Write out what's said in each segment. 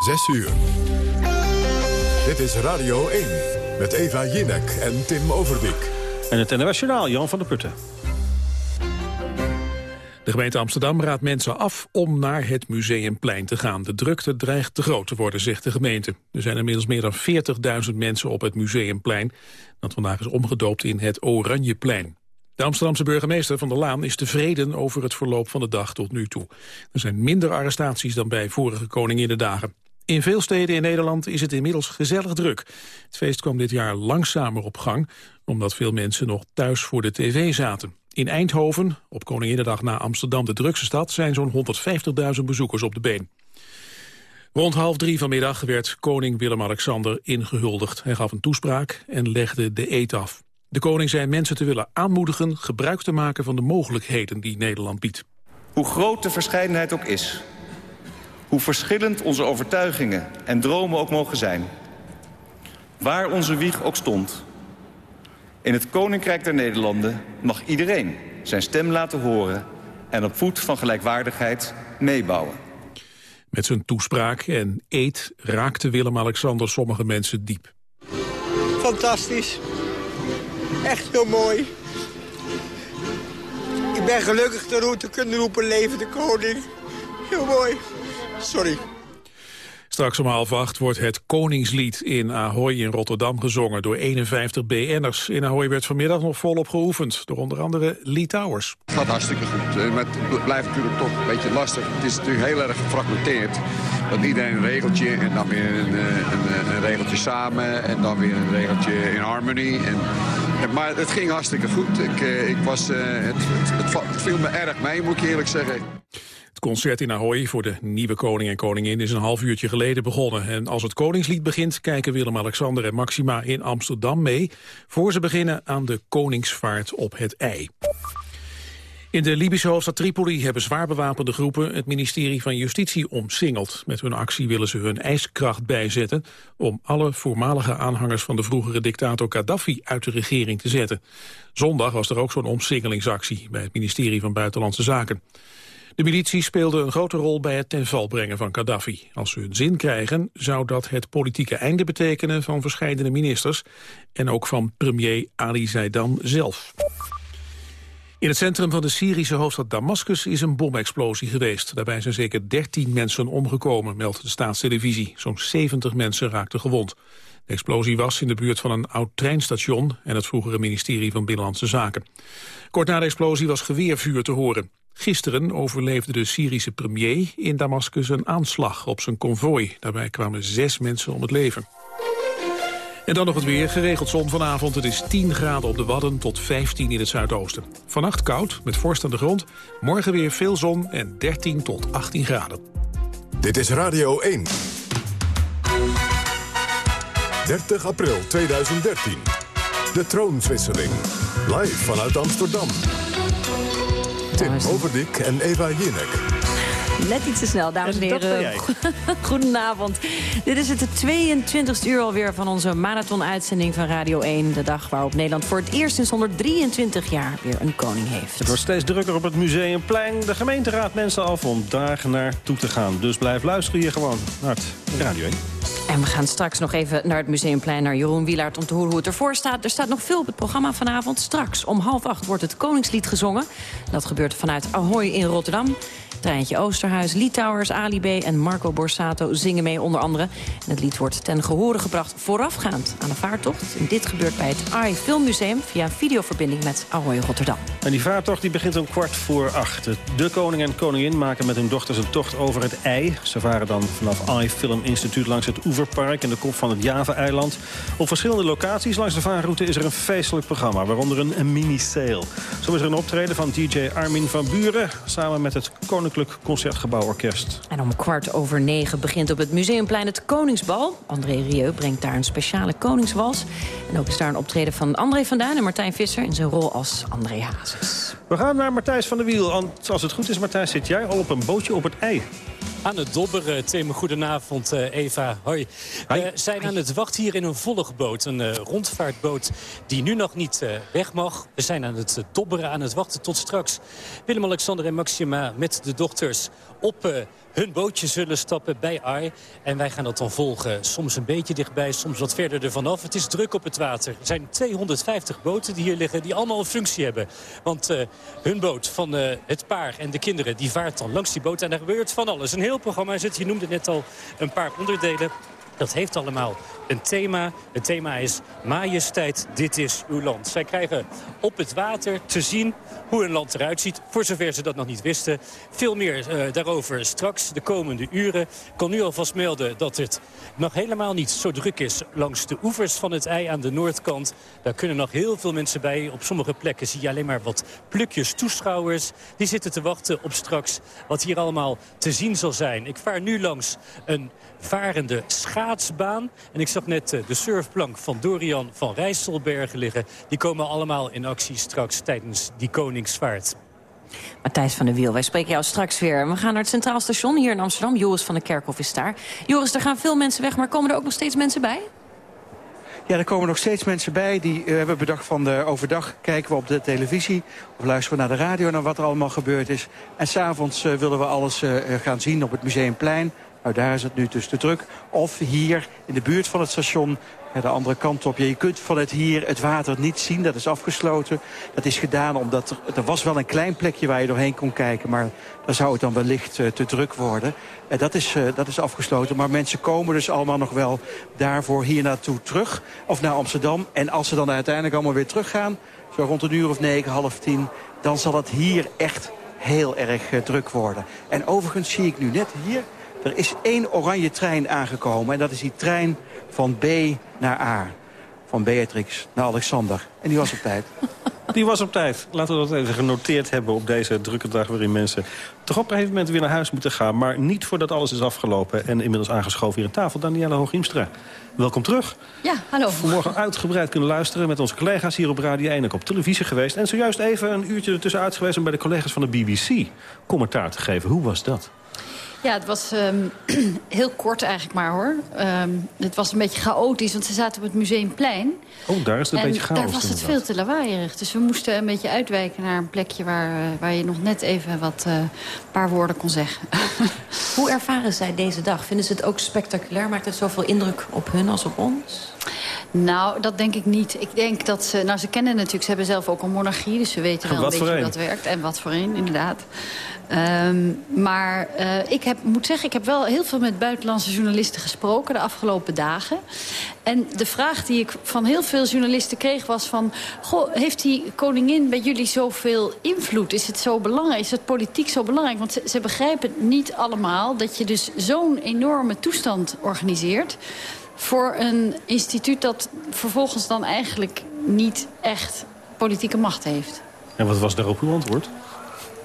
6 uur. Dit is Radio 1 met Eva Jinek en Tim Overdik. En het internationaal Jan van der Putten. De gemeente Amsterdam raadt mensen af om naar het Museumplein te gaan. De drukte dreigt te groot te worden, zegt de gemeente. Er zijn inmiddels meer dan 40.000 mensen op het Museumplein... dat vandaag is omgedoopt in het Oranjeplein. De Amsterdamse burgemeester Van der Laan is tevreden over het verloop van de dag tot nu toe. Er zijn minder arrestaties dan bij vorige dagen. In veel steden in Nederland is het inmiddels gezellig druk. Het feest kwam dit jaar langzamer op gang, omdat veel mensen nog thuis voor de tv zaten. In Eindhoven, op Koninginnedag na Amsterdam de drukste stad... zijn zo'n 150.000 bezoekers op de been. Rond half drie vanmiddag werd koning Willem-Alexander ingehuldigd. Hij gaf een toespraak en legde de eet af. De koning zei mensen te willen aanmoedigen gebruik te maken van de mogelijkheden die Nederland biedt. Hoe groot de verscheidenheid ook is, hoe verschillend onze overtuigingen en dromen ook mogen zijn, waar onze wieg ook stond, in het Koninkrijk der Nederlanden mag iedereen zijn stem laten horen en op voet van gelijkwaardigheid meebouwen. Met zijn toespraak en eed raakte Willem-Alexander sommige mensen diep. Fantastisch. Echt heel mooi. Ik ben gelukkig de te kunnen roepen, leven de koning. Heel mooi. Sorry. Straks om half acht wordt het Koningslied in Ahoy in Rotterdam gezongen door 51 BN'ers. In Ahoy werd vanmiddag nog volop geoefend door onder andere Lee Towers. Het gaat hartstikke goed, eh, maar het blijft natuurlijk toch een beetje lastig. Het is natuurlijk heel erg gefragmenteerd. Dat iedereen een regeltje en dan weer een, eh, een, een regeltje samen en dan weer een regeltje in harmony. En, maar het ging hartstikke goed. Ik, eh, ik was, het, het, het viel me erg mee, moet ik eerlijk zeggen. Concert in Ahoy voor de nieuwe koning en koningin is een half uurtje geleden begonnen. En als het koningslied begint, kijken Willem-Alexander en Maxima in Amsterdam mee... voor ze beginnen aan de koningsvaart op het ei. In de Libische hoofdstad Tripoli hebben zwaar bewapende groepen het ministerie van Justitie omsingeld. Met hun actie willen ze hun ijskracht bijzetten om alle voormalige aanhangers van de vroegere dictator Gaddafi uit de regering te zetten. Zondag was er ook zo'n omsingelingsactie bij het ministerie van Buitenlandse Zaken. De militie speelde een grote rol bij het ten val brengen van Gaddafi. Als ze hun zin krijgen, zou dat het politieke einde betekenen van verschillende ministers en ook van premier Ali Zaidan zelf. In het centrum van de Syrische hoofdstad Damascus is een bomexplosie geweest. Daarbij zijn zeker 13 mensen omgekomen, meldt de staatstelevisie. Zo'n 70 mensen raakten gewond. De explosie was in de buurt van een oud treinstation en het vroegere ministerie van Binnenlandse Zaken. Kort na de explosie was geweervuur te horen. Gisteren overleefde de Syrische premier in Damascus een aanslag op zijn konvooi. Daarbij kwamen zes mensen om het leven. En dan nog het weer. Geregeld zon vanavond. Het is 10 graden op de Wadden tot 15 in het zuidoosten. Vannacht koud, met vorst aan de grond. Morgen weer veel zon en 13 tot 18 graden. Dit is Radio 1. 30 april 2013. De troonswisseling. Live vanuit Amsterdam. Tim Overdik en Eva Jinek. Net iets te snel, dames en heren. Goedenavond. Dit is het 22e uur alweer van onze marathon-uitzending van Radio 1. De dag waarop Nederland voor het eerst sinds 123 jaar weer een koning heeft. Het wordt steeds drukker op het Museumplein. De gemeente raadt mensen af om daar naartoe te gaan. Dus blijf luisteren hier gewoon naar het Radio 1. En we gaan straks nog even naar het Museumplein, naar Jeroen Wielaert... om te horen hoe het ervoor staat. Er staat nog veel op het programma vanavond. Straks om half acht wordt het Koningslied gezongen. Dat gebeurt vanuit Ahoy in Rotterdam. Treintje Oosterhuis, Litouwers, Ali B en Marco Borsato zingen mee onder andere. En het lied wordt ten gehore gebracht voorafgaand aan de vaartocht. En dit gebeurt bij het AI Filmmuseum via videoverbinding met Ahoy Rotterdam. En die vaartocht die begint om kwart voor acht. De koning en koningin maken met hun dochters een tocht over het ei. Ze varen dan vanaf AI Film Instituut langs het Oeverpark... in de kop van het Java-eiland. Op verschillende locaties langs de vaarroute is er een feestelijk programma... waaronder een mini-sale. Zo is er een optreden van DJ Armin van Buren... samen met het Koninklijk Koninklijk Concertgebouworkest. En om kwart over negen begint op het Museumplein het Koningsbal. André Rieu brengt daar een speciale koningswals. En ook is daar een optreden van André van Duin en Martijn Visser... in zijn rol als André Hazes. We gaan naar Martijs van der Wiel. Als het goed is, Martijs, zit jij al op een bootje op het ei aan het dobberen. Tim, goedenavond uh, Eva. Hoi. We zijn aan het wachten hier in een volgboot. Een uh, rondvaartboot die nu nog niet weg mag. We zijn aan het dobberen, aan het wachten tot straks. Willem-Alexander en Maxima met de dochters op hun bootje zullen stappen bij Ai. En wij gaan dat dan volgen. Soms een beetje dichtbij, soms wat verder ervan af. Het is druk op het water. Er zijn 250 boten die hier liggen die allemaal een functie hebben. Want uh, hun boot van uh, het paar en de kinderen die vaart dan langs die boot. En daar gebeurt van alles. Een heel programma zit. Je noemde net al een paar onderdelen. Dat heeft allemaal een thema. Het thema is Majesteit, dit is uw land. Zij krijgen op het water te zien hoe een land eruit ziet. Voor zover ze dat nog niet wisten. Veel meer uh, daarover straks de komende uren. Ik kan nu alvast melden dat het nog helemaal niet zo druk is langs de oevers van het ei aan de noordkant. Daar kunnen nog heel veel mensen bij. Op sommige plekken zie je alleen maar wat plukjes toeschouwers. Die zitten te wachten op straks wat hier allemaal te zien zal zijn. Ik vaar nu langs een varende schaatsbaan. En ik net uh, de surfplank van Dorian van Rijsselbergen liggen. Die komen allemaal in actie straks tijdens die koningsvaart. Matthijs van der Wiel, wij spreken jou straks weer. We gaan naar het Centraal Station hier in Amsterdam. Joris van der Kerkhof is daar. Joris, er gaan veel mensen weg, maar komen er ook nog steeds mensen bij? Ja, er komen nog steeds mensen bij die uh, hebben bedacht van de overdag kijken we op de televisie of luisteren we naar de radio naar wat er allemaal gebeurd is. En s'avonds uh, willen we alles uh, gaan zien op het Museumplein. Nou, daar is het nu dus te druk. Of hier in de buurt van het station de andere kant op. Je kunt vanuit hier het water niet zien, dat is afgesloten. Dat is gedaan omdat er, er was wel een klein plekje waar je doorheen kon kijken... maar daar zou het dan wellicht uh, te druk worden. Uh, dat, is, uh, dat is afgesloten, maar mensen komen dus allemaal nog wel daarvoor hier naartoe terug. Of naar Amsterdam. En als ze dan uiteindelijk allemaal weer teruggaan, zo rond een uur of negen, half tien... dan zal het hier echt heel erg druk worden. En overigens zie ik nu net hier er is één oranje trein aangekomen. En dat is die trein van B naar A. Van Beatrix naar Alexander. En die was op tijd. Die was op tijd. Laten we dat even genoteerd hebben op deze drukke dag... waarin mensen toch op een gegeven moment weer naar huis moeten gaan. Maar niet voordat alles is afgelopen. En inmiddels aangeschoven hier aan tafel, Danielle Hooghiemstra. Welkom terug. Ja, hallo. Vanmorgen uitgebreid kunnen luisteren met onze collega's hier op Radio 1. Ook op televisie geweest. En zojuist even een uurtje ertussenuit geweest... om bij de collega's van de BBC commentaar te geven. Hoe was dat? Ja, het was um, heel kort eigenlijk maar hoor. Um, het was een beetje chaotisch, want ze zaten op het Museumplein. Oh, daar is het een beetje chaos. daar was het veel te lawaaierig. Dus we moesten een beetje uitwijken naar een plekje... waar, uh, waar je nog net even wat uh, paar woorden kon zeggen. Hoe ervaren zij deze dag? Vinden ze het ook spectaculair? Maakt het zoveel indruk op hun als op ons? Nou, dat denk ik niet. Ik denk dat ze... Nou, ze kennen natuurlijk... Ze hebben zelf ook een monarchie, dus ze weten wel een beetje hoe dat werkt. En wat voor een, inderdaad. Um, maar uh, ik heb, moet zeggen, ik heb wel heel veel met buitenlandse journalisten gesproken... de afgelopen dagen. En de vraag die ik van heel veel journalisten kreeg was van... Goh, heeft die koningin bij jullie zoveel invloed? Is het zo belangrijk? Is het politiek zo belangrijk? Want ze, ze begrijpen niet allemaal dat je dus zo'n enorme toestand organiseert voor een instituut dat vervolgens dan eigenlijk niet echt politieke macht heeft. En wat was daarop uw antwoord?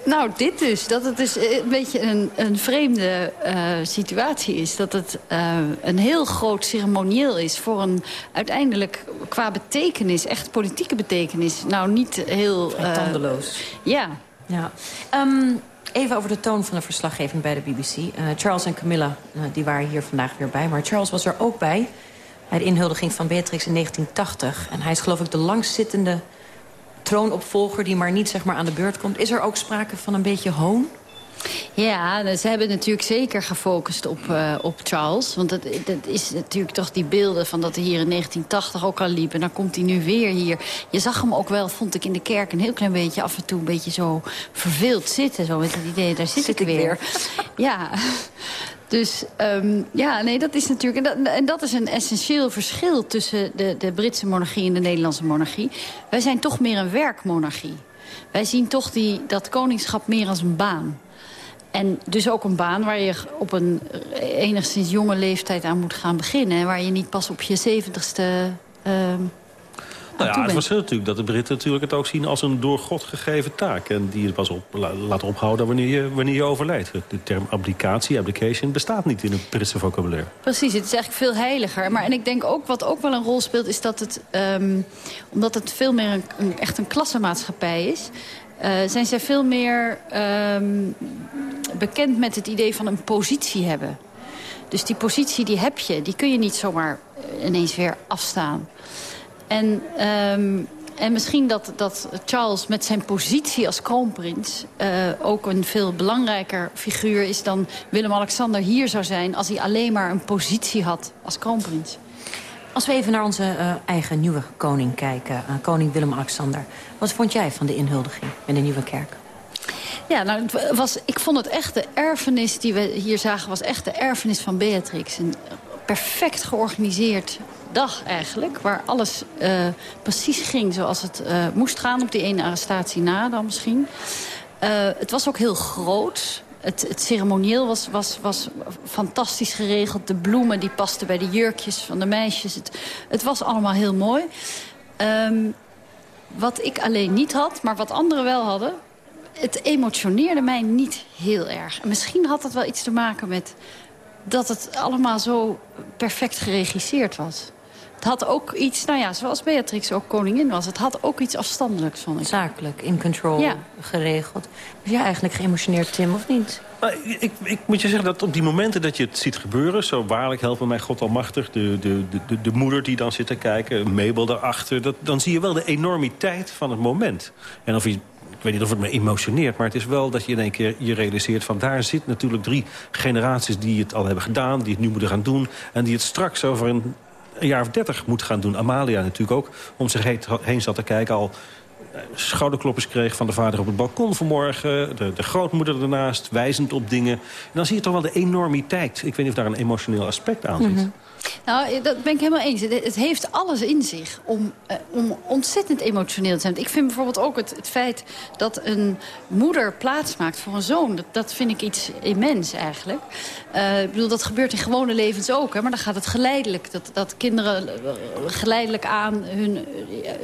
Nou, dit dus. Dat het dus een beetje een, een vreemde uh, situatie is. Dat het uh, een heel groot ceremonieel is voor een uiteindelijk qua betekenis, echt politieke betekenis, nou niet heel... Uh, tandeloos. Ja. ja. Um, even over de toon van de verslaggeving bij de BBC. Charles en Camilla, die waren hier vandaag weer bij. Maar Charles was er ook bij, bij de inhuldiging van Beatrix in 1980. En hij is geloof ik de langstzittende troonopvolger... die maar niet zeg maar, aan de beurt komt. Is er ook sprake van een beetje hoon? Ja, ze hebben natuurlijk zeker gefocust op, uh, op Charles. Want dat, dat is natuurlijk toch die beelden van dat hij hier in 1980 ook al liep. En dan komt hij nu weer hier. Je zag hem ook wel, vond ik in de kerk, een heel klein beetje af en toe... een beetje zo verveeld zitten. Zo met het idee, daar zit, zit ik weer. weer. ja, dus um, ja, nee, dat is natuurlijk... En dat, en dat, is een essentieel verschil tussen de, de Britse monarchie en de Nederlandse monarchie. Wij zijn toch meer een werkmonarchie. Wij zien toch die, dat koningschap meer als een baan. En dus ook een baan waar je op een enigszins jonge leeftijd aan moet gaan beginnen. En waar je niet pas op je zeventigste... Uh, nou ja, het verschil natuurlijk dat de Britten natuurlijk het ook zien als een door God gegeven taak. En die het pas op laten ophouden wanneer je, wanneer je overlijdt. De term abdicatie, abdication, bestaat niet in het Britse vocabulaire. Precies, het is eigenlijk veel heiliger. Maar en ik denk ook, wat ook wel een rol speelt, is dat het... Um, omdat het veel meer een, een, echt een klassenmaatschappij is... Uh, zijn zij veel meer um, bekend met het idee van een positie hebben. Dus die positie die heb je, die kun je niet zomaar ineens weer afstaan. En um, En misschien dat, dat Charles met zijn positie als kroonprins... Uh, ook een veel belangrijker figuur is dan Willem-Alexander hier zou zijn... als hij alleen maar een positie had als kroonprins. Als we even naar onze uh, eigen nieuwe koning kijken, uh, koning Willem-Alexander. Wat vond jij van de inhuldiging in de Nieuwe Kerk? Ja, nou, het was, ik vond het echt de erfenis die we hier zagen... was echt de erfenis van Beatrix. Een perfect georganiseerd dag eigenlijk. Waar alles uh, precies ging zoals het uh, moest gaan. Op die ene arrestatie na dan misschien. Uh, het was ook heel groot. Het, het ceremonieel was, was, was fantastisch geregeld. De bloemen die pasten bij de jurkjes van de meisjes. Het, het was allemaal heel mooi. Um, wat ik alleen niet had, maar wat anderen wel hadden... het emotioneerde mij niet heel erg. En misschien had het wel iets te maken met dat het allemaal zo perfect geregisseerd was. Het had ook iets, nou ja, zoals Beatrix ook koningin was... het had ook iets afstandelijks, vond ik. Zakelijk, in control, ja. geregeld. Was jij eigenlijk geëmotioneerd, Tim, of niet? ik, ik, moet je zeggen dat op die momenten dat je het ziet gebeuren... zo waarlijk helpen mij God almachtig, de, de, de, de moeder die dan zit te kijken... Mabel daarachter, dat, dan zie je wel de enormiteit van het moment. En of je ik weet niet of het me emotioneert, maar het is wel dat je in één keer je realiseert... van daar zit natuurlijk drie generaties die het al hebben gedaan... die het nu moeten gaan doen en die het straks over een een jaar of dertig moet gaan doen. Amalia natuurlijk ook om zich heen zat te kijken al eh, schouderkloppers kreeg van de vader op het balkon vanmorgen. De, de grootmoeder ernaast, wijzend op dingen. En dan zie je toch wel de enormiteit. Ik weet niet of daar een emotioneel aspect aan zit. Mhm. Nou, dat ben ik helemaal eens. Het heeft alles in zich om, uh, om ontzettend emotioneel te zijn. Ik vind bijvoorbeeld ook het, het feit dat een moeder plaatsmaakt voor een zoon... dat, dat vind ik iets immens eigenlijk. Uh, ik bedoel, dat gebeurt in gewone levens ook. Hè, maar dan gaat het geleidelijk. Dat, dat kinderen eh, geleidelijk aan hun,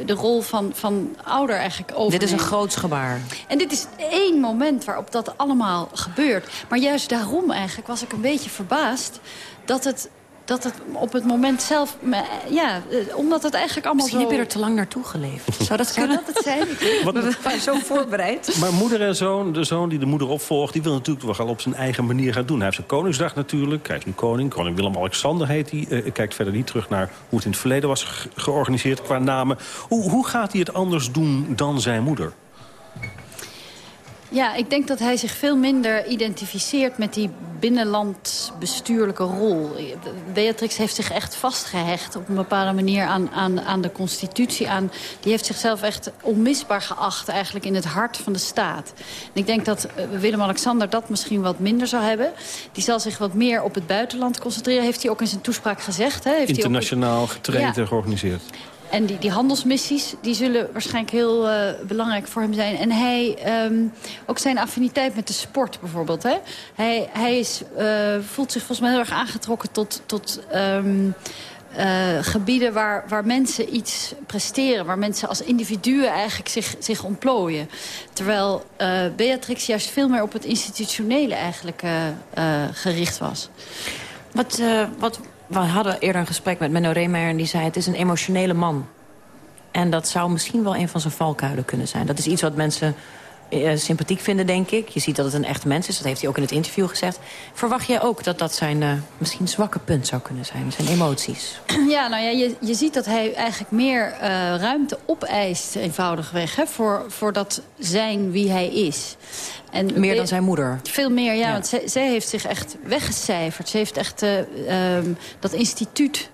de rol van, van ouder eigenlijk over. Dit is een groots gebaar. En dit is één moment waarop dat allemaal gebeurt. Maar juist daarom eigenlijk was ik een beetje verbaasd... dat het dat het op het moment zelf... Ja, eh, omdat het eigenlijk allemaal Misschien zo... heb je er te lang naartoe geleefd. Zou dat kunnen? Zou dat het zijn? Wat, We waren zo voorbereid. Maar moeder en zoon, de zoon die de moeder opvolgt... die wil natuurlijk wel op zijn eigen manier gaan doen. Hij heeft zijn Koningsdag natuurlijk. Hij is nu koning. Koning Willem-Alexander heet hij. Uh, kijkt verder niet terug naar hoe het in het verleden was georganiseerd qua namen. Hoe, hoe gaat hij het anders doen dan zijn moeder? Ja, ik denk dat hij zich veel minder identificeert met die binnenlandbestuurlijke rol. Beatrix heeft zich echt vastgehecht op een bepaalde manier aan, aan, aan de constitutie. Aan, die heeft zichzelf echt onmisbaar geacht eigenlijk in het hart van de staat. En ik denk dat uh, Willem-Alexander dat misschien wat minder zou hebben. Die zal zich wat meer op het buitenland concentreren. Heeft hij ook in zijn toespraak gezegd. Hè? Heeft Internationaal getraind en georganiseerd. En die, die handelsmissies die zullen waarschijnlijk heel uh, belangrijk voor hem zijn. En hij, um, ook zijn affiniteit met de sport bijvoorbeeld. Hè? Hij, hij is, uh, voelt zich volgens mij heel erg aangetrokken tot... tot um, uh, gebieden waar, waar mensen iets presteren. Waar mensen als individuen eigenlijk zich, zich ontplooien. Terwijl Beatrix juist veel meer op het institutionele eigenlijk gericht was. Wat, wat, we hadden eerder een gesprek met Menno Reemeyer... en die zei het is een emotionele man. En dat zou misschien wel een van zijn valkuilen kunnen zijn. Dat is iets wat mensen sympathiek vinden, denk ik. Je ziet dat het een echt mens is, dat heeft hij ook in het interview gezegd. Verwacht jij ook dat dat zijn uh, misschien zwakke punt zou kunnen zijn, zijn emoties? Ja, nou ja, je, je ziet dat hij eigenlijk meer uh, ruimte opeist, eenvoudigweg... Hè, voor, voor dat zijn wie hij is. En meer dan zijn moeder? Veel meer, ja. ja. Want zij, zij, heeft zich echt weggecijferd. Ze heeft echt um, dat instituut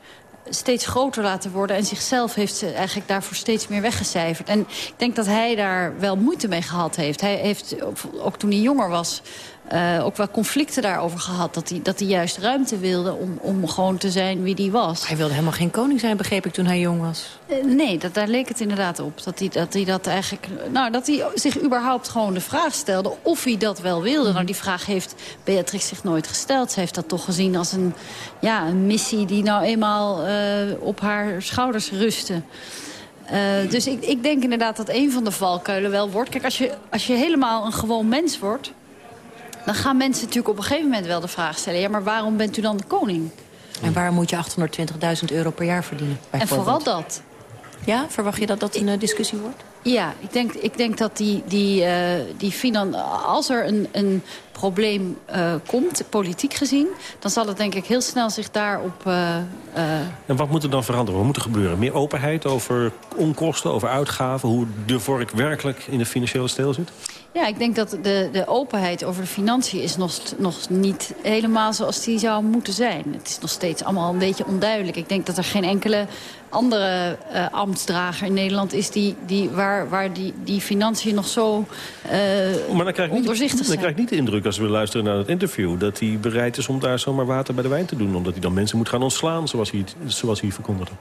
steeds groter laten worden. En zichzelf heeft ze eigenlijk daarvoor steeds meer weggecijferd. En ik denk dat hij daar wel moeite mee gehad heeft. Hij heeft, ook toen hij jonger was, uh, ook wel conflicten daarover gehad. Dat hij, dat hij juist ruimte wilde om, om gewoon te zijn wie hij was. Hij wilde helemaal geen koning zijn, begreep ik, toen hij jong was. Uh, nee, dat, daar leek het inderdaad op. Dat hij, dat hij dat eigenlijk... Nou, dat hij zich überhaupt gewoon de vraag stelde of hij dat wel wilde. Mm. Nou, die vraag heeft Beatrix zich nooit gesteld. Ze heeft dat toch gezien als een, ja, een missie die nou eenmaal uh, op haar schouders rustte. Uh, dus ik, ik denk inderdaad dat een van de valkuilen wel wordt... Kijk, als je, als je helemaal een gewoon mens wordt dan gaan mensen natuurlijk op een gegeven moment wel de vraag stellen... ja, maar waarom bent u dan de koning? En waarom moet je 820.000 euro per jaar verdienen? En vooral dat. Ja, verwacht je dat dat een uh, discussie wordt? Ja, ik denk, ik denk dat die, die, uh, die finan als er een, een probleem uh, komt, politiek gezien... dan zal het denk ik heel snel zich daarop... Uh, en wat moet er dan veranderen? Wat moet er gebeuren? Meer openheid over onkosten, over uitgaven... hoe de vork werkelijk in de financiële steel zit? Ja, ik denk dat de, de openheid over de financiën is nog, nog niet helemaal zoals die zou moeten zijn. Het is nog steeds allemaal een beetje onduidelijk. Ik denk dat er geen enkele andere uh, ambtsdrager in Nederland is... Die, die, waar, waar die, die financiën nog zo uh, maar dan krijg ik niet, Dan krijg ik niet de indruk als we luisteren naar het interview... dat hij bereid is om daar zomaar water bij de wijn te doen. Omdat hij dan mensen moet gaan ontslaan, zoals hij, zoals hij verkondigde.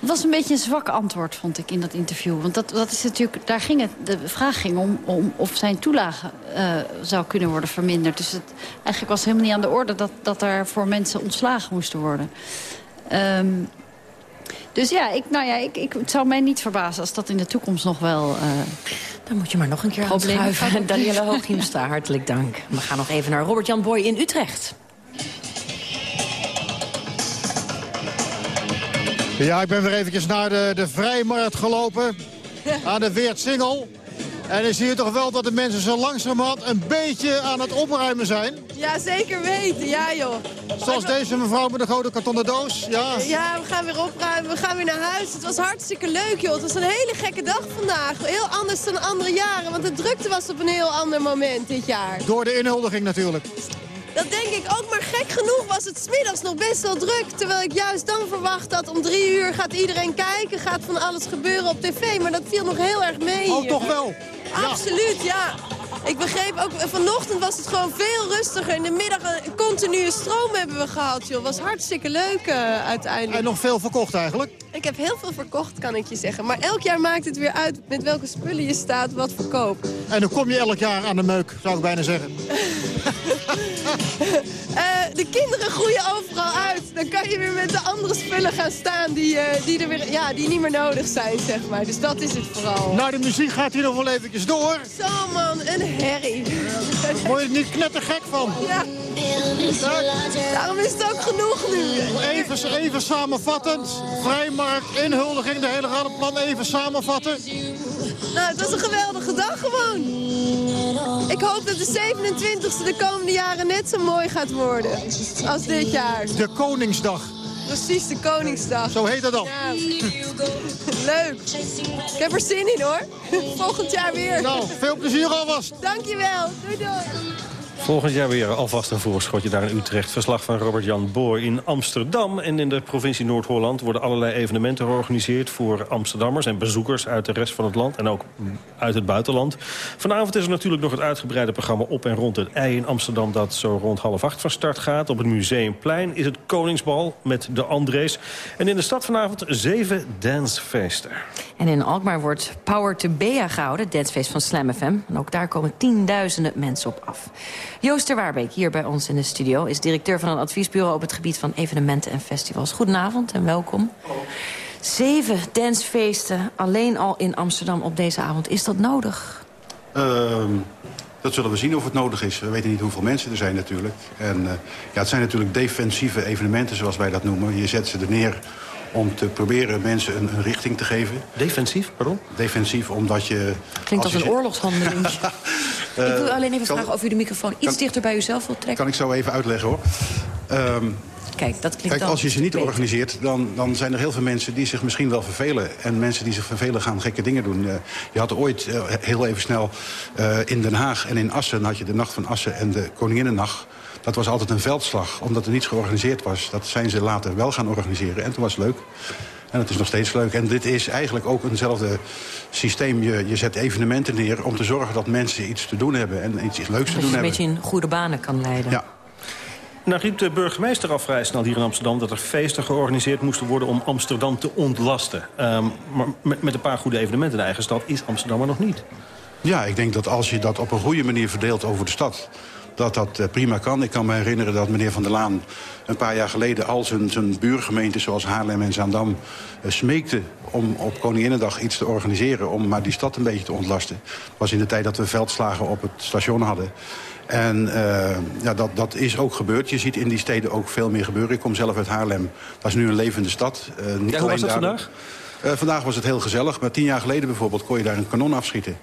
Het was een beetje een zwak antwoord, vond ik, in dat interview. Want dat, dat is natuurlijk, daar ging het, de vraag ging om, om of zijn toelage uh, zou kunnen worden verminderd. Dus het, eigenlijk was helemaal niet aan de orde dat, dat er voor mensen ontslagen moesten worden. Um, dus ja, ik, nou ja ik, ik, het zou mij niet verbazen als dat in de toekomst nog wel... Uh, Dan moet je maar nog een keer aanschuiven. Danielle Hooghiemstra, hartelijk dank. We gaan nog even naar Robert-Jan Boy in Utrecht. Ja, ik ben weer eventjes naar de, de Vrijmarkt gelopen. Aan de Weertsingel. En dan zie je toch wel dat de mensen zo langzamerhand een beetje aan het opruimen zijn. Ja, zeker weten. Ja, joh. Zoals deze mevrouw met de grote kartonnen doos. Ja. ja, we gaan weer opruimen. We gaan weer naar huis. Het was hartstikke leuk, joh. Het was een hele gekke dag vandaag. Heel anders dan andere jaren. Want de drukte was op een heel ander moment dit jaar. Door de inhuldiging natuurlijk. Dat denk ik ook, maar gek genoeg was het smiddags nog best wel druk. Terwijl ik juist dan verwacht dat om drie uur gaat iedereen kijken, gaat van alles gebeuren op tv. Maar dat viel nog heel erg mee. Oh, toch wel? Absoluut, ja. Ik begreep ook, vanochtend was het gewoon veel rustiger. In de middag een continue stroom hebben we gehad, joh. Was hartstikke leuk uh, uiteindelijk. En nog veel verkocht eigenlijk? Ik heb heel veel verkocht, kan ik je zeggen. Maar elk jaar maakt het weer uit met welke spullen je staat, wat verkoop. En dan kom je elk jaar aan de meuk, zou ik bijna zeggen. uh, de kinderen groeien overal uit. Dan kan je weer met de andere spullen gaan staan die, uh, die, er weer, ja, die niet meer nodig zijn, zeg maar. Dus dat is het vooral. Nou, de muziek gaat hier nog wel eventjes door. Zo man, een herrie. Word je er niet knettergek van? Ja. Daarom is het ook genoeg nu. Even, even samenvattend. Inhuldiging, de hele plan even samenvatten. Nou, het was een geweldige dag gewoon. Ik hoop dat de 27e de komende jaren net zo mooi gaat worden als dit jaar. De Koningsdag. Precies, de Koningsdag. Zo heet dat dan. Ja. Leuk. Ik heb er zin in hoor. Volgend jaar weer. Nou, veel plezier alvast. Dankjewel. Doei doei. Volgend jaar weer alvast een voorschotje daar in Utrecht. Verslag van Robert-Jan Boor in Amsterdam. En in de provincie Noord-Holland worden allerlei evenementen georganiseerd... voor Amsterdammers en bezoekers uit de rest van het land. En ook uit het buitenland. Vanavond is er natuurlijk nog het uitgebreide programma op en rond het ei in Amsterdam... dat zo rond half acht van start gaat. Op het Museumplein is het Koningsbal met de Andrés. En in de stad vanavond zeven dancefeesten. En in Alkmaar wordt Power to Bea gehouden, dancefeest van Slam FM. En ook daar komen tienduizenden mensen op af. Joost ter Waarbeek, hier bij ons in de studio... is directeur van een adviesbureau op het gebied van evenementen en festivals. Goedenavond en welkom. Zeven dancefeesten alleen al in Amsterdam op deze avond. Is dat nodig? Uh, dat zullen we zien of het nodig is. We weten niet hoeveel mensen er zijn natuurlijk. En uh, ja, het zijn natuurlijk defensieve evenementen, zoals wij dat noemen. Je zet ze er neer om te proberen mensen een, een, richting te geven. Defensief, pardon? Defensief, omdat je... Klinkt als, een oorlogshandeling. ik wil alleen even vragen of u de microfoon iets dichter bij uzelf wilt trekken. Kan ik zo even uitleggen, hoor. Um, Kijk, dat klinkt Kijk, als je ze niet organiseert, dan, dan zijn er heel veel mensen die zich misschien wel vervelen. En mensen die zich vervelen gaan gekke dingen doen. Uh, je had ooit uh, heel even snel uh, in Den Haag en in Assen... had je de Nacht van Assen en de Koninginnennacht. Dat was altijd een veldslag, omdat er niets georganiseerd was. Dat zijn ze later wel gaan organiseren en toen was het leuk. En het is nog steeds leuk. En dit is eigenlijk ook eenzelfde systeem. Je, je zet evenementen neer om te zorgen dat mensen iets te doen hebben. En iets leuks te doen hebben. Dat je een beetje in goede banen kan leiden. Ja. Nou riep de burgemeester al vrij snel hier in Amsterdam... dat er feesten georganiseerd moesten worden om Amsterdam te ontlasten. Um, maar met, met, een paar goede evenementen in de eigen stad is Amsterdam er nog niet. Ja, ik denk dat als je dat op een goede manier verdeelt over de stad dat dat eh, prima kan. Ik kan me herinneren dat meneer Van der Laan een paar jaar geleden... al zijn, zijn buurgemeenten zoals Haarlem en Zaandam uh, smeekte om op Koninginnedag iets te organiseren... om maar die stad een beetje te ontlasten. Het was in de tijd dat we veldslagen op het station hadden. En uh, ja, dat, dat is ook gebeurd. Je ziet in die steden ook veel meer gebeuren. Ik kom zelf uit Haarlem. Dat is nu een levende stad. Uh, niet ja, hoe was dat vandaag? vandaag was het heel gezellig, maar tien jaar geleden bijvoorbeeld... kon je daar een kanon afschieten.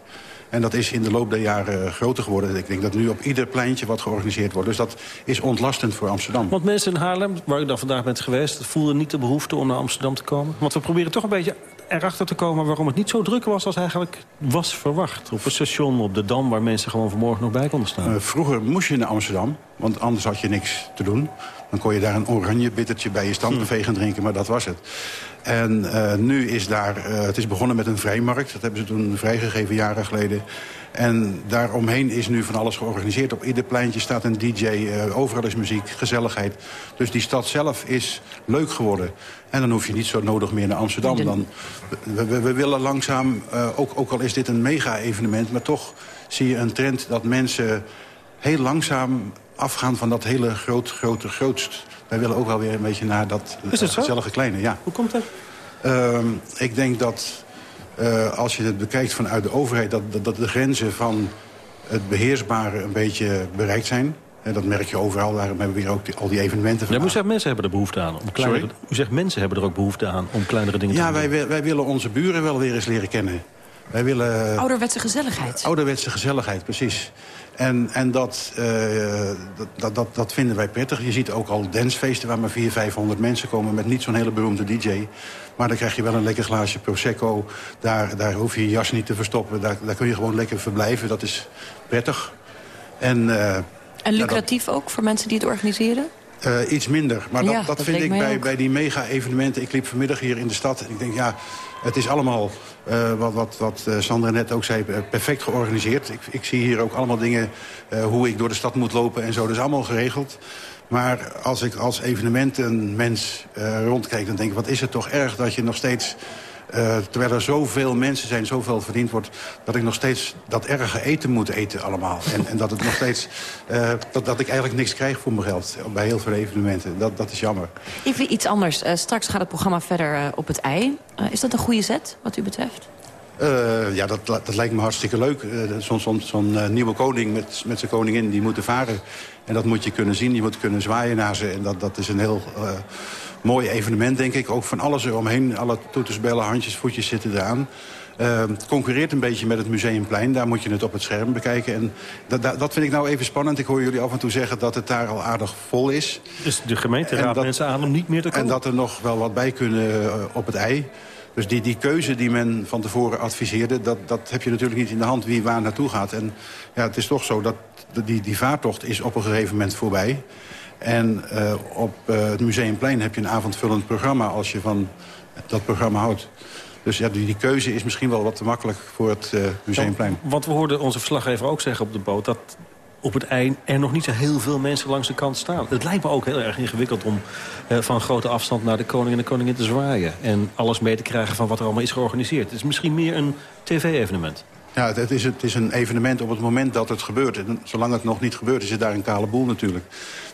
En dat is in de loop der jaren groter geworden. Ik denk dat nu op ieder pleintje wat georganiseerd wordt. Dus dat is ontlastend voor Amsterdam. Want mensen in Haarlem, waar u dan vandaag bent geweest... voelden niet de behoefte om naar Amsterdam te komen? Want we proberen toch een beetje erachter te komen waarom het niet zo druk was als eigenlijk was verwacht. Op het station, op de Dam, waar mensen gewoon vanmorgen nog bij konden staan. Uh, vroeger moest je naar Amsterdam, want anders had je niks te doen. Dan kon je daar een oranje bittertje bij je standbevegen hm. drinken, maar dat was het. En uh, nu is daar, uh, het is begonnen met een vrijmarkt. Dat hebben ze toen vrijgegeven jaren geleden. En daaromheen is nu van alles georganiseerd. Op ieder pleintje staat een dj, uh, overal is muziek, gezelligheid. Dus die stad zelf is leuk geworden. En dan hoef je niet zo nodig meer naar Amsterdam. Dan, we, we, we willen langzaam, ook, ook al is dit een mega-evenement... maar toch zie je een trend dat mensen heel langzaam afgaan van dat hele groot, grote, grootst. Wij willen ook wel weer een beetje naar dat gezellige kleine. Ja. Hoe komt dat? Uh, ik denk dat uh, als je het bekijkt vanuit de overheid... Dat, dat, dat, de grenzen van het beheersbare een beetje bereikt zijn. En dat merk je overal. Daarom hebben we weer ook die, al die evenementen. Ja, maar u zegt mensen hebben er behoefte aan. Om kleinere, u zegt mensen hebben er ook behoefte aan om kleinere dingen ja, te doen. Ja, wij, wij willen onze buren wel weer eens leren kennen. Wij willen... Ouderwetse gezelligheid. Ouderwetse gezelligheid, precies. En, en dat, uh, dat, dat, dat vinden wij prettig. Je ziet ook al dancefeesten waar maar 400, 500 mensen komen... met niet zo'n hele beroemde DJ. Maar dan krijg je wel een lekker glaasje Prosecco. Daar, daar hoef je je jas niet te verstoppen. Daar, daar kun je gewoon lekker verblijven. Dat is prettig. En, uh, en lucratief ook voor mensen die het organiseren? Uh, iets minder. Maar dat, ja, dat, dat vind ik bij, bij die mega-evenementen. Ik liep vanmiddag hier in de stad en ik denk, ja, het is allemaal, uh, wat, wat, wat Sandra net ook zei, perfect georganiseerd. Ik, ik zie hier ook allemaal dingen, hoe ik door de stad moet lopen en zo. Dat is allemaal geregeld. Maar als ik als evenementenmens uh, rondkijk, dan denk ik... wat is het toch erg dat je nog steeds... Uh, terwijl er zoveel mensen zijn, zoveel verdiend wordt... dat ik nog steeds dat erge eten moet eten allemaal. En, en dat het nog steeds... Uh, dat, dat ik eigenlijk niks krijg voor mijn geld bij heel veel evenementen. Dat, dat is jammer. Even iets anders. Uh, straks gaat het programma verder op het ei. is dat een goede zet, wat u betreft? Uh, ja, dat, dat lijkt me hartstikke leuk. Uh, Zo'n zo, zo uh, nieuwe koning met, met zijn koningin, die moeten varen. En dat moet je kunnen zien, je moet kunnen zwaaien naar ze. En dat, dat is een heel mooi evenement, denk ik. Ook van alles eromheen, alle toeters, bellen, handjes, voetjes zitten eraan. het concurreert een beetje met het Museumplein. Daar moet je het op het scherm bekijken. En dat, vind ik nou even spannend. Ik hoor jullie af en toe zeggen dat het daar al aardig vol is. Dus de gemeente raadt mensen aan om niet meer te komen? En dat er nog wel wat bij kunnen op het ei. Dus die, die keuze die men van tevoren adviseerde... Dat, dat heb je natuurlijk niet in de hand wie waar naartoe gaat. En ja, het is toch zo dat die, die vaartocht is op een gegeven moment voorbij. En uh, op uh, het Museumplein heb je een avondvullend programma... als je van dat programma houdt. Dus ja, die, die keuze is misschien wel wat te makkelijk voor het uh, Museumplein. Want we hoorden onze verslaggever ook zeggen op de boot... dat op het eind er nog niet zo heel veel mensen langs de kant staan. Het lijkt me ook heel erg ingewikkeld om van grote afstand naar de koning en de koningin te zwaaien. En alles mee te krijgen van wat er allemaal is georganiseerd. Het is misschien meer een tv-evenement. Ja, het is, het is een evenement op het moment dat het gebeurt. En zolang het nog niet gebeurt, is het daar een kale boel natuurlijk.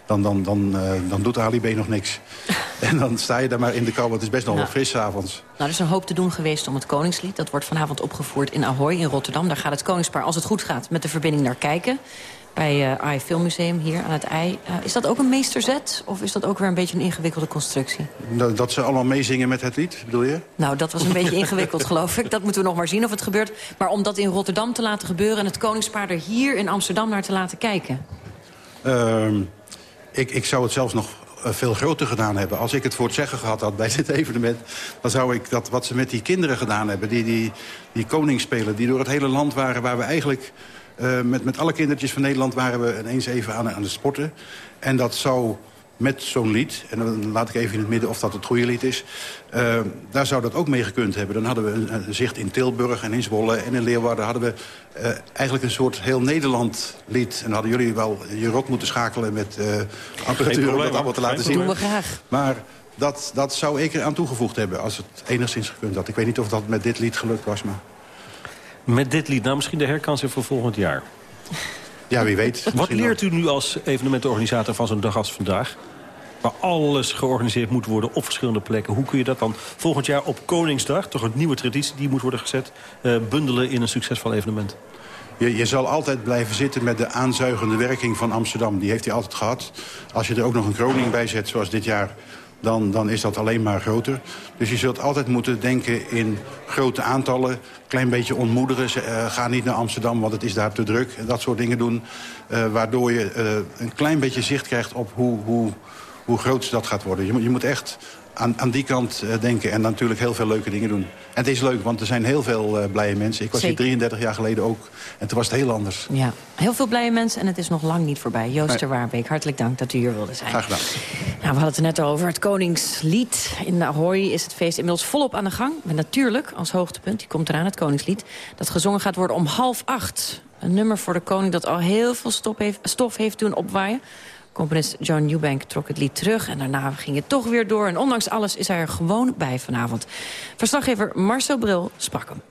Dan, dan, dan, uh, dan doet Ali B nog niks. en dan sta je daar maar in de kou, want het is best nog nou, wel fris avonds. Nou, er is een hoop te doen geweest om het Koningslied. Dat wordt vanavond opgevoerd in Ahoy in Rotterdam. Daar gaat het Koningspaar, als het goed gaat, met de verbinding naar kijken bij uh, AI Filmmuseum hier aan het ei. Uh, is dat ook een meesterzet of is dat ook weer een beetje een ingewikkelde constructie? Dat, dat, ze allemaal meezingen met het lied, bedoel je? Nou, dat was een beetje ingewikkeld, geloof ik. Dat moeten we nog maar zien of het gebeurt. Maar om dat in Rotterdam te laten gebeuren... en het Koningspaar er hier in Amsterdam naar te laten kijken? Uh, ik, ik zou het zelfs nog uh, veel groter gedaan hebben. Als ik het voor het zeggen gehad had bij dit evenement... dan zou ik dat wat ze met die kinderen gedaan hebben... die, die, die koningsspelen, die door het hele land waren... waar we eigenlijk uh, met, met alle kindertjes van Nederland waren we ineens even aan, aan het sporten. En dat zou met zo'n lied, en dan laat ik even in het midden of dat het goede lied is... Uh, daar zou dat ook mee gekund hebben. Dan hadden we een, een, zicht in Tilburg en in Zwolle en in Leeuwarden... hadden we uh, eigenlijk een soort heel Nederland lied. En dan hadden jullie wel je rot moeten schakelen met uh, apparatuur... om dat allemaal te laten zien. Dat doen we graag. Maar dat, dat zou ik er aan toegevoegd hebben als het enigszins gekund had. Ik weet niet of dat met dit lied gelukt was, maar met dit lied? Nou, misschien de herkansing voor volgend jaar. Ja, wie weet. Wat leert u nu als evenementenorganisator van zo'n dag als vandaag? Waar alles georganiseerd moet worden op verschillende plekken. Hoe kun je dat dan volgend jaar op Koningsdag... toch een nieuwe traditie die moet worden gezet... Uh, bundelen in een succesvol evenement? Je, je, zal altijd blijven zitten met de aanzuigende werking van Amsterdam. Die heeft hij altijd gehad. Als je er ook nog een kroning bij zet, zoals dit jaar dan, dan is dat alleen maar groter. Dus je zult altijd moeten denken in grote aantallen. Klein beetje ontmoedigen. Uh, ga niet naar Amsterdam, want het is daar te druk. Dat soort dingen doen. Uh, waardoor je uh, een klein beetje zicht krijgt op hoe, hoe, hoe groot dat gaat worden. Je, je moet echt aan, aan die kant uh, denken en natuurlijk heel veel leuke dingen doen. En het is leuk, want er zijn heel veel uh, blije mensen. Ik was Zeker. hier 33 jaar geleden ook en toen was het heel anders. Ja, heel veel blije mensen en het is nog lang niet voorbij. Joost ter Waarbeek, hartelijk dank dat u hier wilde zijn. Graag gedaan. Nou, we hadden het er net over. Het Koningslied. In Ahoy is het feest inmiddels volop aan de gang. Met natuurlijk als hoogtepunt, die komt eraan, het Koningslied... dat gezongen gaat worden om half acht. Een nummer voor de koning dat al heel veel stof heeft, stof heeft doen opwaaien. Componist John Eubank trok het lied terug en daarna ging het toch weer door. En ondanks alles is hij er gewoon bij vanavond. Verslaggever Marcel Bril sprak hem.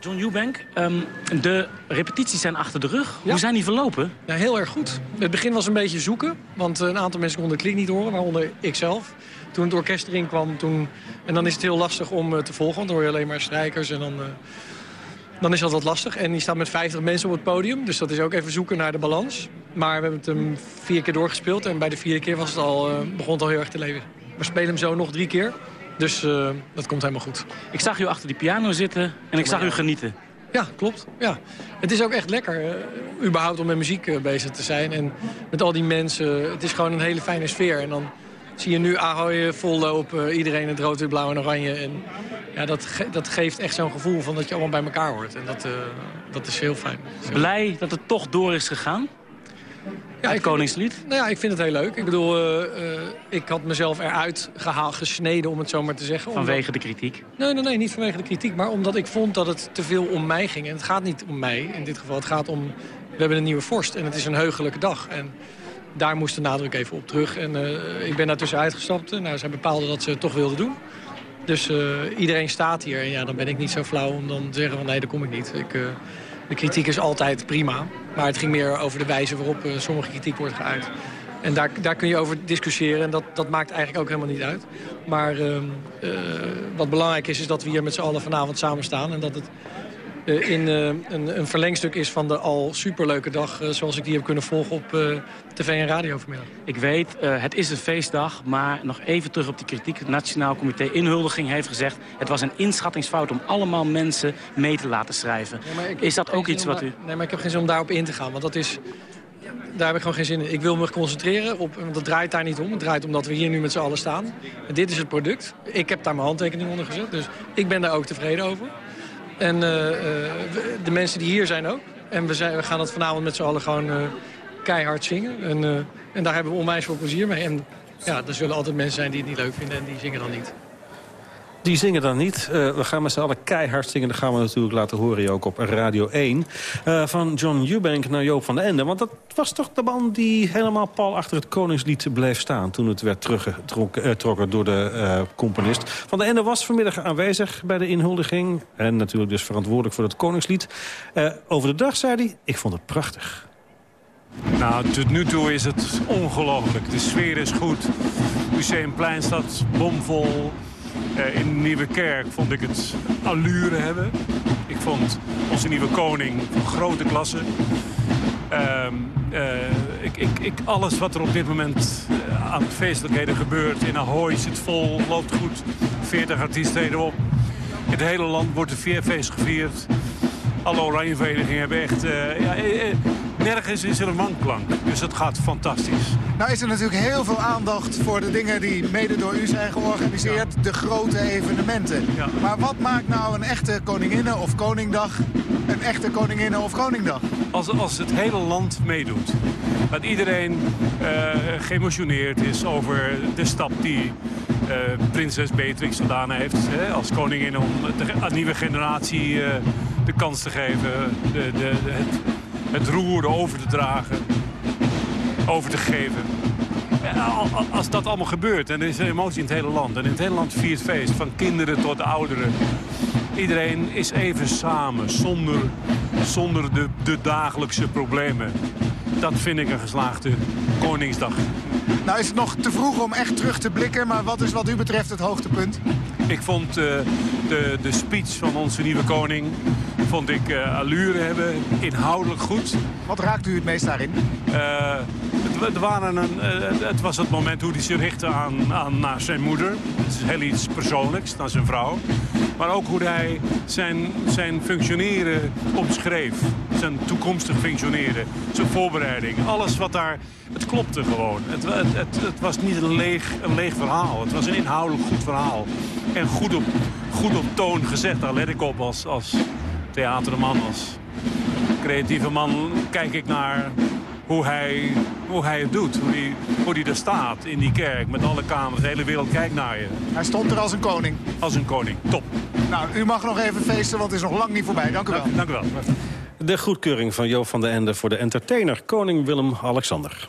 John Eubank, um, de repetities zijn achter de rug. Ja. Hoe zijn die verlopen? Ja, heel erg goed. Het begin was een beetje zoeken, want een aantal mensen konden het lied niet horen, waaronder ikzelf. Toen het orkest erin kwam, toen... en dan is het heel lastig om uh, te volgen, want dan hoor je alleen maar strijkers en dan... Uh, dan is dat wat lastig. En die staat met 50 mensen op het podium. Dus dat is ook even zoeken naar de balans. Maar we hebben het hem vier keer doorgespeeld. En bij de vierde keer was het al, uh, begon het al heel erg te leven. We spelen hem zo nog drie keer. Dus uh, dat komt helemaal goed. Ik zag u achter die piano zitten en ik zag u genieten. Ja, klopt. Ja. Het is ook echt lekker, uh, überhaupt om met muziek bezig te zijn. En met al die mensen, het is gewoon een hele fijne sfeer. En dan zie je nu Ahoy vollopen, iedereen in het rood, blauw en oranje. En ja, dat, ge dat geeft echt zo'n gevoel van dat je allemaal bij elkaar hoort. En dat, uh, dat is heel fijn. Blij dat het toch door is gegaan? Ja, het Koningslied? nou ja, ik vind het heel leuk. Ik bedoel, uh, uh, ik had mezelf eruit gehaald, gesneden, om het zo maar te zeggen. Vanwege omdat... de kritiek? Nee, nee, nee, niet vanwege de kritiek. Maar omdat ik vond dat het te veel om mij ging. En het gaat niet om mij in dit geval. Het gaat om, we hebben een nieuwe vorst en het is een heugelijke dag. En daar moest de nadruk even op terug. En uh, ik ben daartussen uitgestapt. Nou, zij bepaalden dat ze het toch wilden doen. Dus uh, iedereen staat hier. En ja, dan ben ik niet zo flauw om dan te zeggen van nee, dat kom ik niet. Ik, de kritiek is altijd prima. Maar het ging meer over de wijze waarop sommige kritiek wordt geuit. En daar, daar kun je over discussiëren. En dat, dat maakt eigenlijk ook helemaal niet uit. Maar wat belangrijk is, is dat we hier met z'n allen vanavond samen staan. En dat het uh, in uh, een, een, verlengstuk is van de al superleuke dag... Uh, zoals ik die heb kunnen volgen op tv en radio vanmiddag. Ik weet, het is een feestdag, maar nog even terug op die kritiek. Het Nationaal Comité Inhuldiging heeft gezegd... het was een inschattingsfout om allemaal mensen mee te laten schrijven. Nee, is dat ook iets wat u... Nee, maar ik heb geen zin om daarop in te gaan, want dat is... Daar heb ik gewoon geen zin in. Ik wil me concentreren, op, want het draait daar niet om. Het draait omdat we hier nu met z'n allen staan. En dit is het product. Ik heb daar mijn handtekening onder gezet, dus ik ben daar ook tevreden over. En uh, de mensen die hier zijn ook. En we, zijn, we gaan dat vanavond met z'n allen gewoon uh, keihard zingen. En, en daar hebben we onwijs veel plezier mee. En ja, er zullen altijd mensen zijn die het niet leuk vinden en die zingen dan niet. Die zingen dan niet. Uh, we gaan met z'n allen keihard zingen. Dat gaan we natuurlijk laten horen ook op Radio 1. Uh, van John Eubank naar Joop van den Ende. Want dat was toch de man die helemaal pal achter het Koningslied bleef staan... toen het werd teruggetrokken uh, door de componist. Van den Ende was vanmiddag aanwezig bij de inhuldiging. En natuurlijk dus verantwoordelijk voor het Koningslied. over de dag zei hij, ik vond het prachtig. Nou, tot nu toe is het ongelooflijk. De sfeer is goed. Museumplein staat bomvol. Uh, in Nieuwe Kerk vond ik het allure hebben. Ik vond onze nieuwe koning van grote klasse. Uh, uh, ik, ik, ik, alles wat er op dit moment uh, aan feestelijkheden gebeurt. In Ahoy zit vol, loopt goed. 40 artiesten erop. In het hele land wordt de feest gevierd. Alle Oranjeverenigingen hebben echt... Ja, nergens is er een wanklank. Dus dat gaat fantastisch. Nou is er natuurlijk heel veel aandacht voor de dingen die mede door u zijn georganiseerd. De grote evenementen. Ja. Maar wat maakt nou een echte koninginnen- of koningdag een echte koninginnen- of koningdag? Als, als het hele land meedoet. Dat iedereen uh, geëmotioneerd is over de stap die uh, prinses Beatrix gedaan heeft. Hè, als koningin om de nieuwe generatie uh, de kans te geven. De, de, de, het, het roer over te dragen, over te geven. Als dat allemaal gebeurt, en er is een emotie in het hele land. En in het hele land viert feest, van kinderen tot ouderen. Iedereen is even samen, zonder, zonder de, de dagelijkse problemen. Dat vind ik een geslaagde Koningsdag. Nou is het nog te vroeg om echt terug te blikken, maar wat is wat u betreft het hoogtepunt? Ik vond uh, de, de speech van onze nieuwe koning vond ik uh, allure hebben, inhoudelijk goed. Wat raakt u het meest daarin? Uh, het, waren een, het was het moment hoe hij zich richtte aan, aan naar zijn moeder. Het is heel iets persoonlijks, naar zijn vrouw. Maar ook hoe hij zijn, zijn functioneren omschreef. Zijn toekomstig functioneren, zijn voorbereiding. Alles wat daar... Het klopte gewoon. Het, het, het, was niet een leeg, een leeg verhaal. Het was een inhoudelijk goed verhaal. En goed op, goed op toon gezegd. Daar let ik op als, als theaterman, als creatieve man. Kijk ik naar hoe hij, hoe hij het doet. Hoe hij, hoe hij er staat in die kerk met alle kamers. De hele wereld kijkt naar je. Hij stond er als een koning. Als een koning, top. Nou, u mag nog even feesten, want het is nog lang niet voorbij. Dank u wel. Dank, dank u wel. De goedkeuring van Joop van den Ende voor de entertainer koning Willem-Alexander.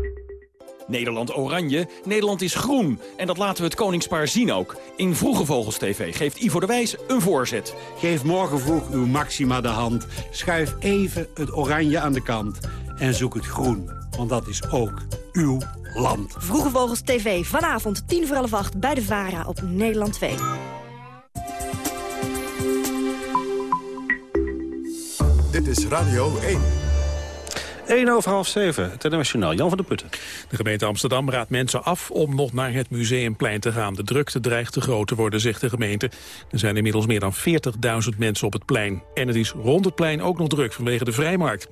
Nederland oranje, Nederland is groen. En dat laten we het koningspaar zien ook. In Vroege Vogels TV geeft Ivo de Wijs een voorzet. Geef morgen vroeg uw Maxima de hand. Schuif even het oranje aan de kant. En zoek het groen, want dat is ook uw land. Vroege Vogels TV, vanavond 10 voor half 8 bij de VARA op Nederland 2. Dit is Radio 1. 1 over half 7, het internationaal. Jan van der Putten. De gemeente Amsterdam raadt mensen af om nog naar het Museumplein te gaan. De drukte dreigt te groot te worden, zegt de gemeente. Er zijn inmiddels meer dan 40.000 mensen op het plein. En het is rond het plein ook nog druk vanwege de vrijmarkt.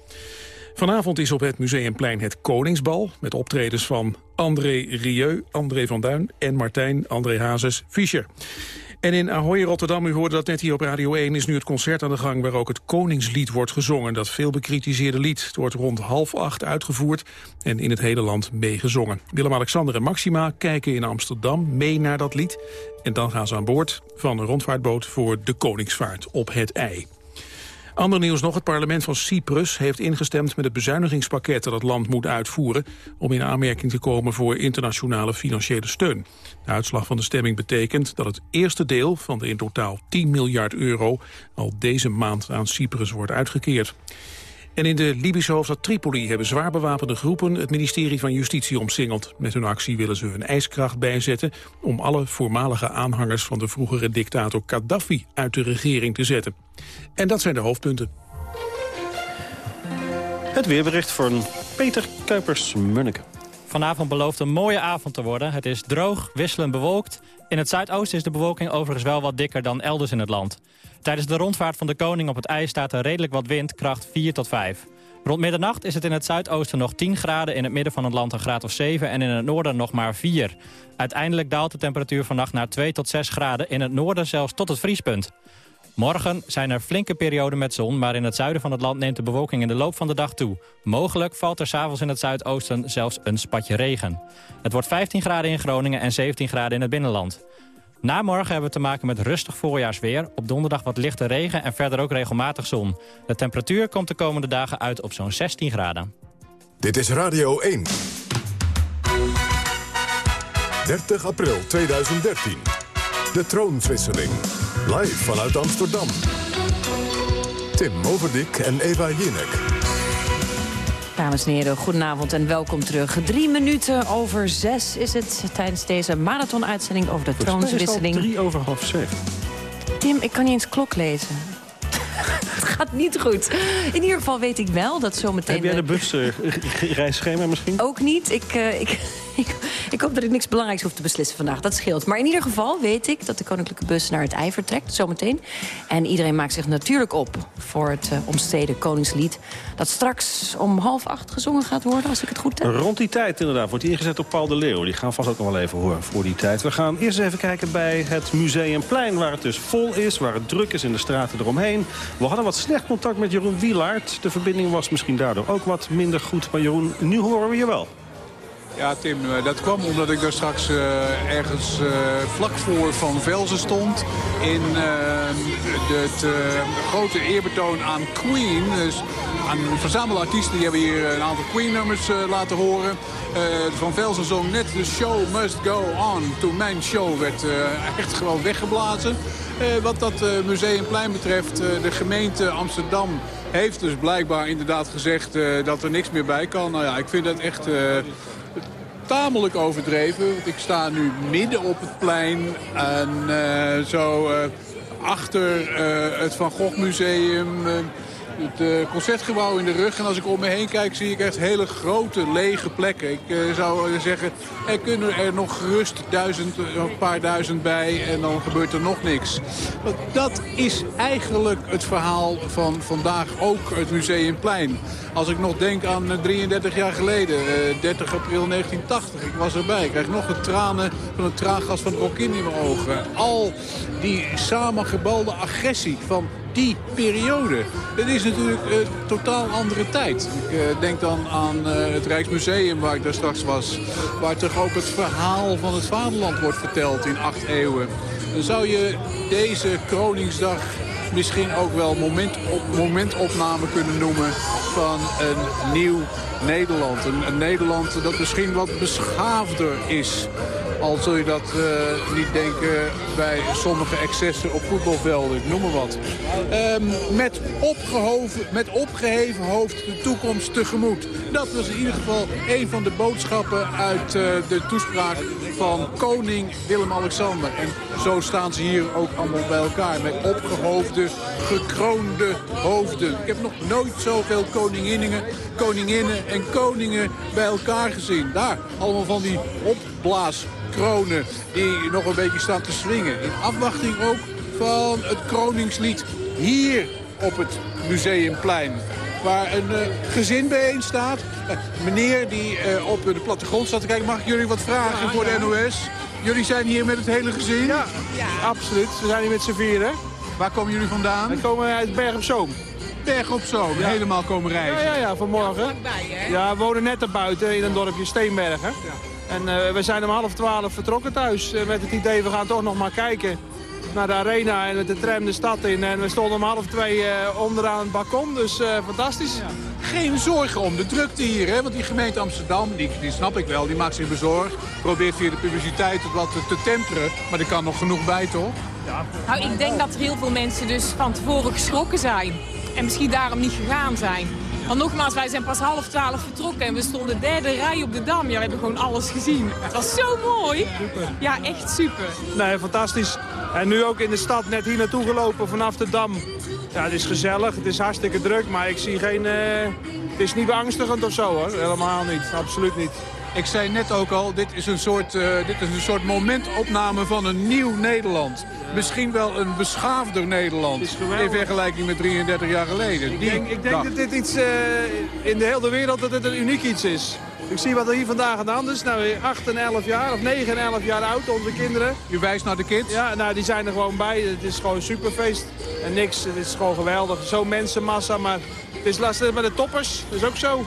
Vanavond is op het Museumplein het Koningsbal... met optredens van André Rieu, André van Duin en Martijn André Hazes Fischer. En in Ahoy, Rotterdam, u hoorde dat net hier op Radio 1... is nu het concert aan de gang waar ook het Koningslied wordt gezongen. Dat veel bekritiseerde lied. Het wordt rond half acht uitgevoerd en in het hele land meegezongen. Willem-Alexander en Maxima kijken in Amsterdam mee naar dat lied. En dan gaan ze aan boord van een rondvaartboot voor de Koningsvaart op het IJ. Ander nieuws nog, het parlement van Cyprus heeft ingestemd met het bezuinigingspakket dat het land moet uitvoeren om in aanmerking te komen voor internationale financiële steun. De uitslag van de stemming betekent dat het eerste deel van de in totaal 10 miljard euro al deze maand aan Cyprus wordt uitgekeerd. En in de Libische hoofdstad Tripoli hebben zwaar bewapende groepen het ministerie van Justitie omsingeld. Met hun actie willen ze hun ijskracht bijzetten om alle voormalige aanhangers van de vroegere dictator Gaddafi uit de regering te zetten. En dat zijn de hoofdpunten. Het weerbericht van Peter Kuipers-Munneke. Vanavond belooft een mooie avond te worden. Het is droog, wisselend bewolkt. In het zuidoosten is de bewolking overigens wel wat dikker dan elders in het land. Tijdens de rondvaart van de koning op het ijs staat er redelijk wat wind, kracht 4 tot 5. Rond middernacht is het in het zuidoosten nog 10 graden, in het midden van het land een graad of 7 en in het noorden nog maar 4. Uiteindelijk daalt de temperatuur vannacht naar 2 tot 6 graden, in het noorden zelfs tot het vriespunt. Morgen zijn er flinke perioden met zon, maar in het zuiden van het land neemt de bewolking in de loop van de dag toe. Mogelijk valt er s'avonds in het zuidoosten zelfs een spatje regen. Het wordt 15 graden in Groningen en 17 graden in het binnenland. Na morgen hebben we te maken met rustig voorjaarsweer. Op donderdag wat lichte regen en verder ook regelmatig zon. De temperatuur komt de komende dagen uit op zo'n 16 graden. Dit is Radio 1. 30 april 2013. De troonswisseling. Live vanuit Amsterdam. Tim Overdijk en Eva Jinek. Dames en heren, goedenavond en welkom terug. Drie minuten over zes is het tijdens deze marathon-uitzending over de troonswisseling. drie over half zeven. Tim, ik kan niet eens klok lezen. het gaat niet goed. In ieder geval weet ik wel dat zometeen... Heb jij de busreisschema uh, misschien? Ook niet. Ik, uh, ik, ik, ik, hoop dat ik niks belangrijks hoef te beslissen vandaag. Dat scheelt. Maar in ieder geval weet ik dat de koninklijke bus naar het ei vertrekt. Zometeen. En iedereen maakt zich natuurlijk op voor het uh, Koningslied. Dat straks om half acht gezongen gaat worden, als ik het goed heb. Rond die tijd inderdaad wordt die ingezet op Paul de Leeuw. Die gaan vast ook nog wel even horen voor die tijd. We gaan eerst even kijken bij het Museumplein. Waar het dus vol is, waar het druk is in de straten eromheen. We hadden wat slecht contact met Jeroen Wielaert. De verbinding was misschien daardoor ook wat minder goed. Maar Jeroen, nu horen we je wel. Ja, Tim, eh, dat kwam omdat ik daar straks uh, ergens uh, vlak voor Van Velzen stond... in uh, het grote eerbetoon aan Queen. Dus aan een verzamelde artiesten die hebben hier een aantal Queen-nummers laten horen. Van Velzen zong net The Show Must Go On. Toen mijn show werd echt gewoon weggeblazen. wat dat Museumplein betreft, de gemeente Amsterdam heeft dus blijkbaar inderdaad gezegd dat er niks meer bij kan. Nou ja, ik vind dat echt tamelijk overdreven. Want ik sta nu midden op het plein en uh, zo uh, achter uh, het Van Gogh Museum het uh, concertgebouw in de rug. En als ik om me heen kijk zie ik echt hele grote lege plekken. Ik uh, zou zeggen, er kunnen er nog gerust duizend, een paar duizend bij en dan gebeurt er nog niks. Dat is eigenlijk het verhaal van vandaag ook het Museumplein. Als ik nog denk aan 33 jaar geleden, 30 april 1980, ik was erbij. Ik krijg nog de tranen van het traangas van Rokin in mijn ogen. Al die samengebalde agressie van periode. Het is natuurlijk een totaal andere tijd. Ik uh, denk dan aan uh, het Rijksmuseum waar ik daar straks was. Waar toch ook het verhaal van het vaderland wordt verteld in acht eeuwen. Dan zou je deze Kroningsdag misschien ook wel moment op, momentopname kunnen noemen van een nieuw Nederland. Een, een Nederland dat misschien wat beschaafder is al zul je dat uh, niet denken bij sommige excessen op voetbalvelden, ik noem maar wat. Um, met, opgehoven, met opgeheven hoofd de toekomst tegemoet. Dat was in ieder geval een van de boodschappen uit uh, de toespraak van koning Willem-Alexander. En zo staan ze hier ook allemaal bij elkaar met opgehoofde, gekroonde hoofden. Ik heb nog nooit zoveel koninginnen, koninginnen en koningen bij elkaar gezien. Daar, allemaal van die opblaas kronen die nog een beetje staan te swingen. In afwachting ook van het kroningslied hier op het Museumplein. Waar een uh, gezin bijeen staat. Uh, meneer die uh, op de plattegrond staat te kijken. Mag ik jullie wat vragen ja, voor de NOS? Jullie zijn hier met het hele gezin? Ja, ja. absoluut. We zijn hier met z'n vieren. Waar komen jullie vandaan? We komen uit Berg op Zoom. Berg op Zoom, ja. helemaal komen reizen? Ja, ja, ja vanmorgen. Ja, we wonen net erbuiten in een dorpje Steenbergen. En uh, we zijn om half twaalf vertrokken thuis. Uh, met het idee, we gaan toch nog maar kijken naar de arena en met de tram de stad in. En we stonden om half twee uh, onderaan het balkon, dus fantastisch. Ja. Geen zorgen om de drukte hier, hè? want die gemeente Amsterdam, die, die snap ik wel, die maakt zich bezorgd. Probeert via de publiciteit het wat te, te temperen, maar er kan nog genoeg bij, toch? Ja. Nou, ik denk dat er heel veel mensen dus van tevoren geschrokken zijn. En misschien daarom niet gegaan zijn. Want nogmaals, wij zijn pas half twaalf vertrokken en we stonden derde rij op de Dam. Ja, we hebben gewoon alles gezien. Het was zo mooi. Super. Ja, echt super. Nee, fantastisch. En nu ook in de stad, net hier naartoe gelopen vanaf de Dam. Ja, het is gezellig, het is hartstikke druk, maar ik zie geen... Uh, het is niet beangstigend of zo hoor, helemaal niet, absoluut niet. Ik zei net ook al, dit is een soort, uh, dit is een soort momentopname van een nieuw Nederland. Misschien wel een beschaafder Nederland in vergelijking met 33 jaar geleden. Ik denk, ik denk dat dit iets uh, in de hele wereld dat het een uniek iets is. Ik zie wat er hier vandaag aan de hand is. Nou, 8 en 11 jaar, of 9 en 11 jaar oud, onze kinderen. Je wijst naar de kids? Ja, nou, die zijn er gewoon bij. Het is gewoon een superfeest. En niks, het is gewoon geweldig. Zo'n mensenmassa, maar het is lastig met de toppers. Dat is ook zo.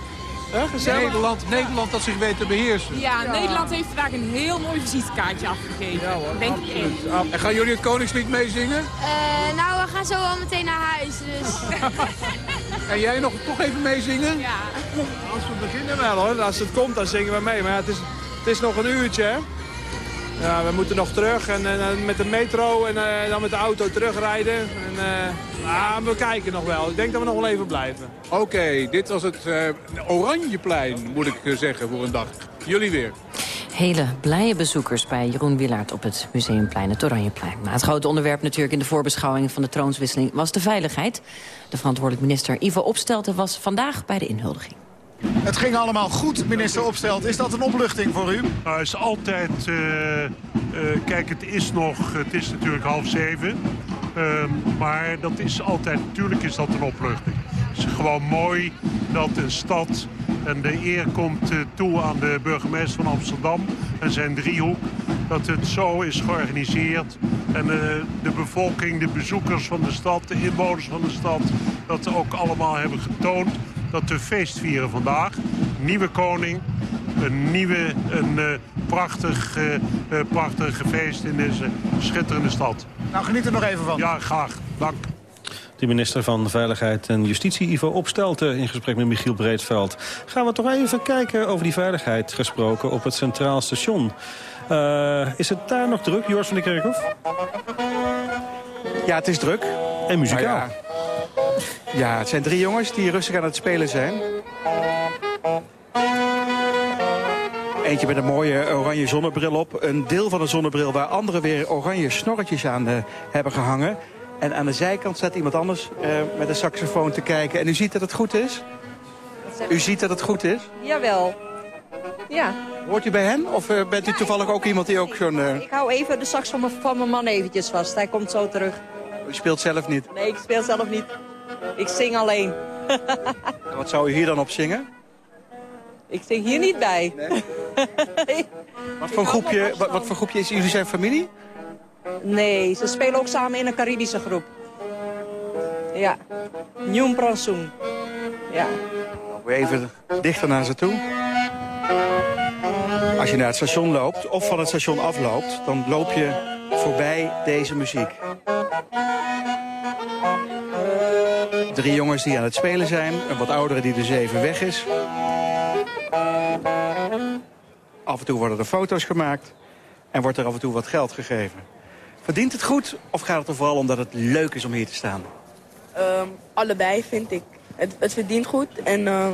Nederland, Nederland dat zich weet te beheersen. Ja, Nederland heeft vandaag een heel mooi visitekaartje afgegeven. Ja, hoor, denk ik En gaan jullie het Koningslied meezingen? Uh, nou, we gaan zo al meteen naar huis. Dus. en jij nog toch even meezingen? Ja. Als we beginnen wel hoor. Als het komt, dan zingen we mee. Maar het is, het is nog een uurtje hè. Ja, we moeten nog terug en, en met de metro en uh, dan met de auto terugrijden. En, uh, ah, we kijken nog wel. Ik denk dat we nog wel even blijven. Oké, dit was het uh, Oranjeplein, moet ik zeggen, voor een dag. Jullie weer. Hele blije bezoekers bij Jeroen Willaert op het Museumplein, het Oranjeplein. Maar het grote onderwerp natuurlijk in de voorbeschouwing van de troonswisseling was de veiligheid. De verantwoordelijk minister Ivo Opstelten was vandaag bij de inhuldiging. Het ging allemaal goed, minister Opstelt. Is dat een opluchting voor u? Nou, het is altijd... Uh, uh, kijk, het is nog... Het is natuurlijk half zeven. Uh, maar dat is altijd... Natuurlijk is dat een opluchting. Het is gewoon mooi dat een stad... En de eer komt toe aan de burgemeester van Amsterdam en zijn driehoek. Dat het zo is georganiseerd. En de bevolking, de bezoekers van de stad, de inwoners van de stad... dat ook allemaal hebben getoond dat we feest vieren vandaag. Nieuwe koning, een nieuwe, een prachtig, prachtig feest in deze schitterende stad. Nou, geniet er nog even van. Ja, graag. Dank. De minister van Veiligheid en Justitie, Ivo Opstelten... in gesprek met Michiel Breedveld. Gaan we toch even kijken over die veiligheid gesproken op het Centraal Station. Uh, is het daar nog druk, Joris van der Kerkhof? Ja, het is druk. En muzikaal. Ja. het zijn drie jongens die rustig aan het spelen zijn. Eentje met een mooie oranje zonnebril op. Een deel van de zonnebril waar anderen weer oranje snorretjes aan uh, hebben gehangen. En aan de zijkant staat iemand anders uh, met een saxofoon te kijken. En u ziet dat het goed is? U ziet dat het goed is? Jawel. Ja. Hoort u bij hen? Of uh, bent u toevallig ook iemand die ook zo'n... Ik hou even de sax van mijn, van mijn man eventjes vast. Hij komt zo terug. U speelt zelf niet? Nee, ik speel zelf niet. Ik zing alleen. wat zou u hier dan op zingen? Ik zing hier niet bij. Nee? wat, voor groepje, wat, wat voor groepje is Jullie zijn familie? Nee, ze spelen ook samen in een Caribische groep. Ja. Njum Pransoen. Ja. Even dichter naar ze toe. Als je naar het station loopt of van het station afloopt... dan loop je voorbij deze muziek. Drie jongens die aan het spelen zijn. Een wat oudere die dus even weg is. Af en toe worden er foto's gemaakt. En wordt er af en toe wat geld gegeven. Verdient het goed of gaat het er vooral om dat het leuk is om hier te staan? Um, allebei vind ik. Het, het verdient goed en uh, uh,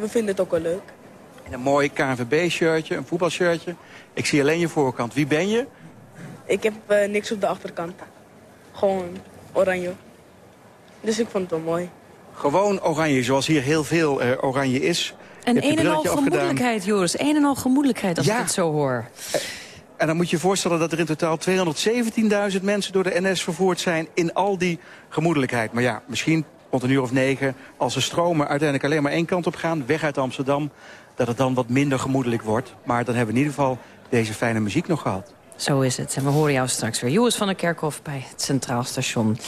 we vinden het ook wel leuk. En een mooi KNVB-shirtje, een voetbalshirtje. Ik zie alleen je voorkant. Wie ben je? Ik heb uh, niks op de achterkant. Gewoon oranje. Dus ik vond het wel mooi. Gewoon oranje, zoals hier heel veel oranje is. En een en al gemoedelijkheid, Joris. Een en al gemoedelijkheid, als ik het zo hoor. En dan moet je je voorstellen dat er in totaal 217.000 mensen door de NS vervoerd zijn in al die gemoedelijkheid. Maar ja, misschien rond een uur of negen, als de stromen uiteindelijk alleen maar één kant op gaan, weg uit Amsterdam, dat het dan wat minder gemoedelijk wordt. Maar dan hebben we in ieder geval deze fijne muziek nog gehad. Zo is het. En we horen jou straks weer. Joris van der Kerkhof bij het Centraal Station.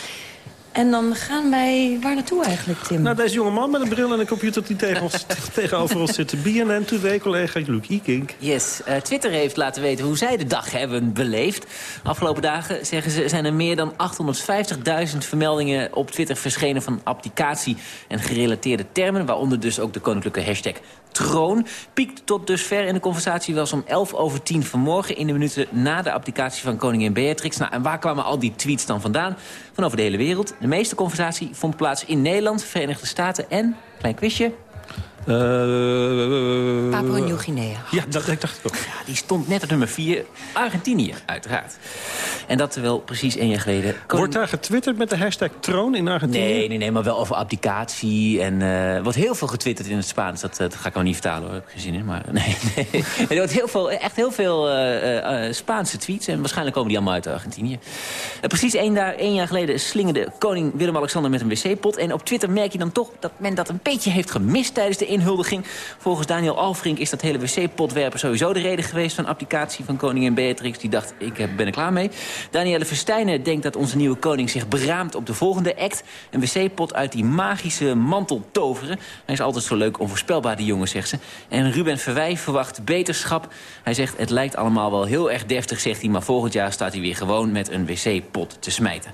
En dan gaan wij waar naartoe eigenlijk, Tim? Nou, deze jonge man met een bril en een computer die tegen ons, tegenover ons zit. BNN Today-collega Luc Ikink. Yes, uh, Twitter heeft laten weten hoe zij de dag hebben beleefd. Afgelopen dagen, zeggen ze, zijn er meer dan 850.000 vermeldingen op Twitter verschenen... van applicatie en gerelateerde termen, waaronder dus ook de koninklijke hashtag troon. Piekt tot dusver in de conversatie wel om 11 over 10 vanmorgen... in de minuten na de applicatie van koningin Beatrix. Nou, en waar kwamen al die tweets dan vandaan? Van over de hele wereld. De meeste conversatie vond plaats in Nederland, Verenigde Staten en... klein quizje, uh, Papua Nieuw-Guinea. Ja, dat, dat dacht ik ook. Ja, die stond net op nummer 4. Argentinië, uiteraard. En dat terwijl precies één jaar geleden... Wordt daar getwitterd met de hashtag troon in Argentinië? Nee, nee, nee, maar wel over abdicatie. En uh, wordt heel veel getwitterd in het Spaans. Dat, dat ga ik wel niet vertalen, hoor. heb ik gezien in. Maar nee, nee. er wordt heel veel, echt heel veel uh, Spaanse tweets. En waarschijnlijk komen die allemaal uit Argentinië. precies één, daar, één jaar geleden slingerde koning Willem-Alexander met een wc-pot. En op Twitter merk je dan toch dat men dat een beetje heeft gemist tijdens de inhuldiging. Volgens Daniel Alfrink is dat hele wc-potwerpen sowieso de reden geweest... van applicatie van koningin Beatrix. Die dacht, ik ben er klaar mee. Danielle Verstijnen denkt dat onze nieuwe koning zich beraamt op de volgende act. Een wc-pot uit die magische mantel toveren. Hij is altijd zo leuk onvoorspelbaar, die jongen, zegt ze. En Ruben Verwij verwacht beterschap. Hij zegt, het lijkt allemaal wel heel erg deftig, zegt hij... maar volgend jaar staat hij weer gewoon met een wc-pot te smijten.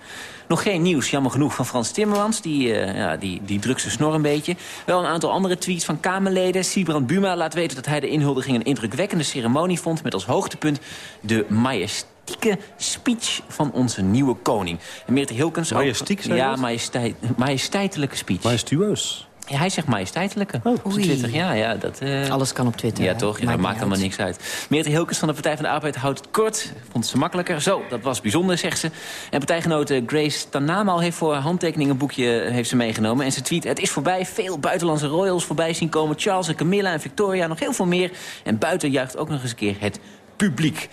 Nog geen nieuws, jammer genoeg, van Frans Timmermans. Die, uh, ja, die, die drukt zijn snor een beetje. Wel een aantal andere tweets van Kamerleden. Sibrand Buma laat weten dat hij de inhuldiging een indrukwekkende ceremonie vond... met als hoogtepunt de majestieke speech van onze nieuwe koning. En Meerte Hilkens... Majestiek, Ja, majesteit, majesteitelijke speech. Majestueus. Ja, hij zegt majesteitelijke oh, op Twitter. Ja, ja, dat, uh... Alles kan op Twitter. Ja, toch? Ja, dat maakt allemaal niks uit. Meerte Hilkens van de Partij van de Arbeid houdt het kort. Vond ze makkelijker. Zo, dat was bijzonder, zegt ze. En partijgenote Grace Tanamal heeft voor handtekening een boekje eh, heeft ze meegenomen. En ze tweet, het is voorbij. Veel buitenlandse royals voorbij zien komen. Charles en Camilla en Victoria, nog heel veel meer. En buiten juicht ook nog eens een keer het publiek.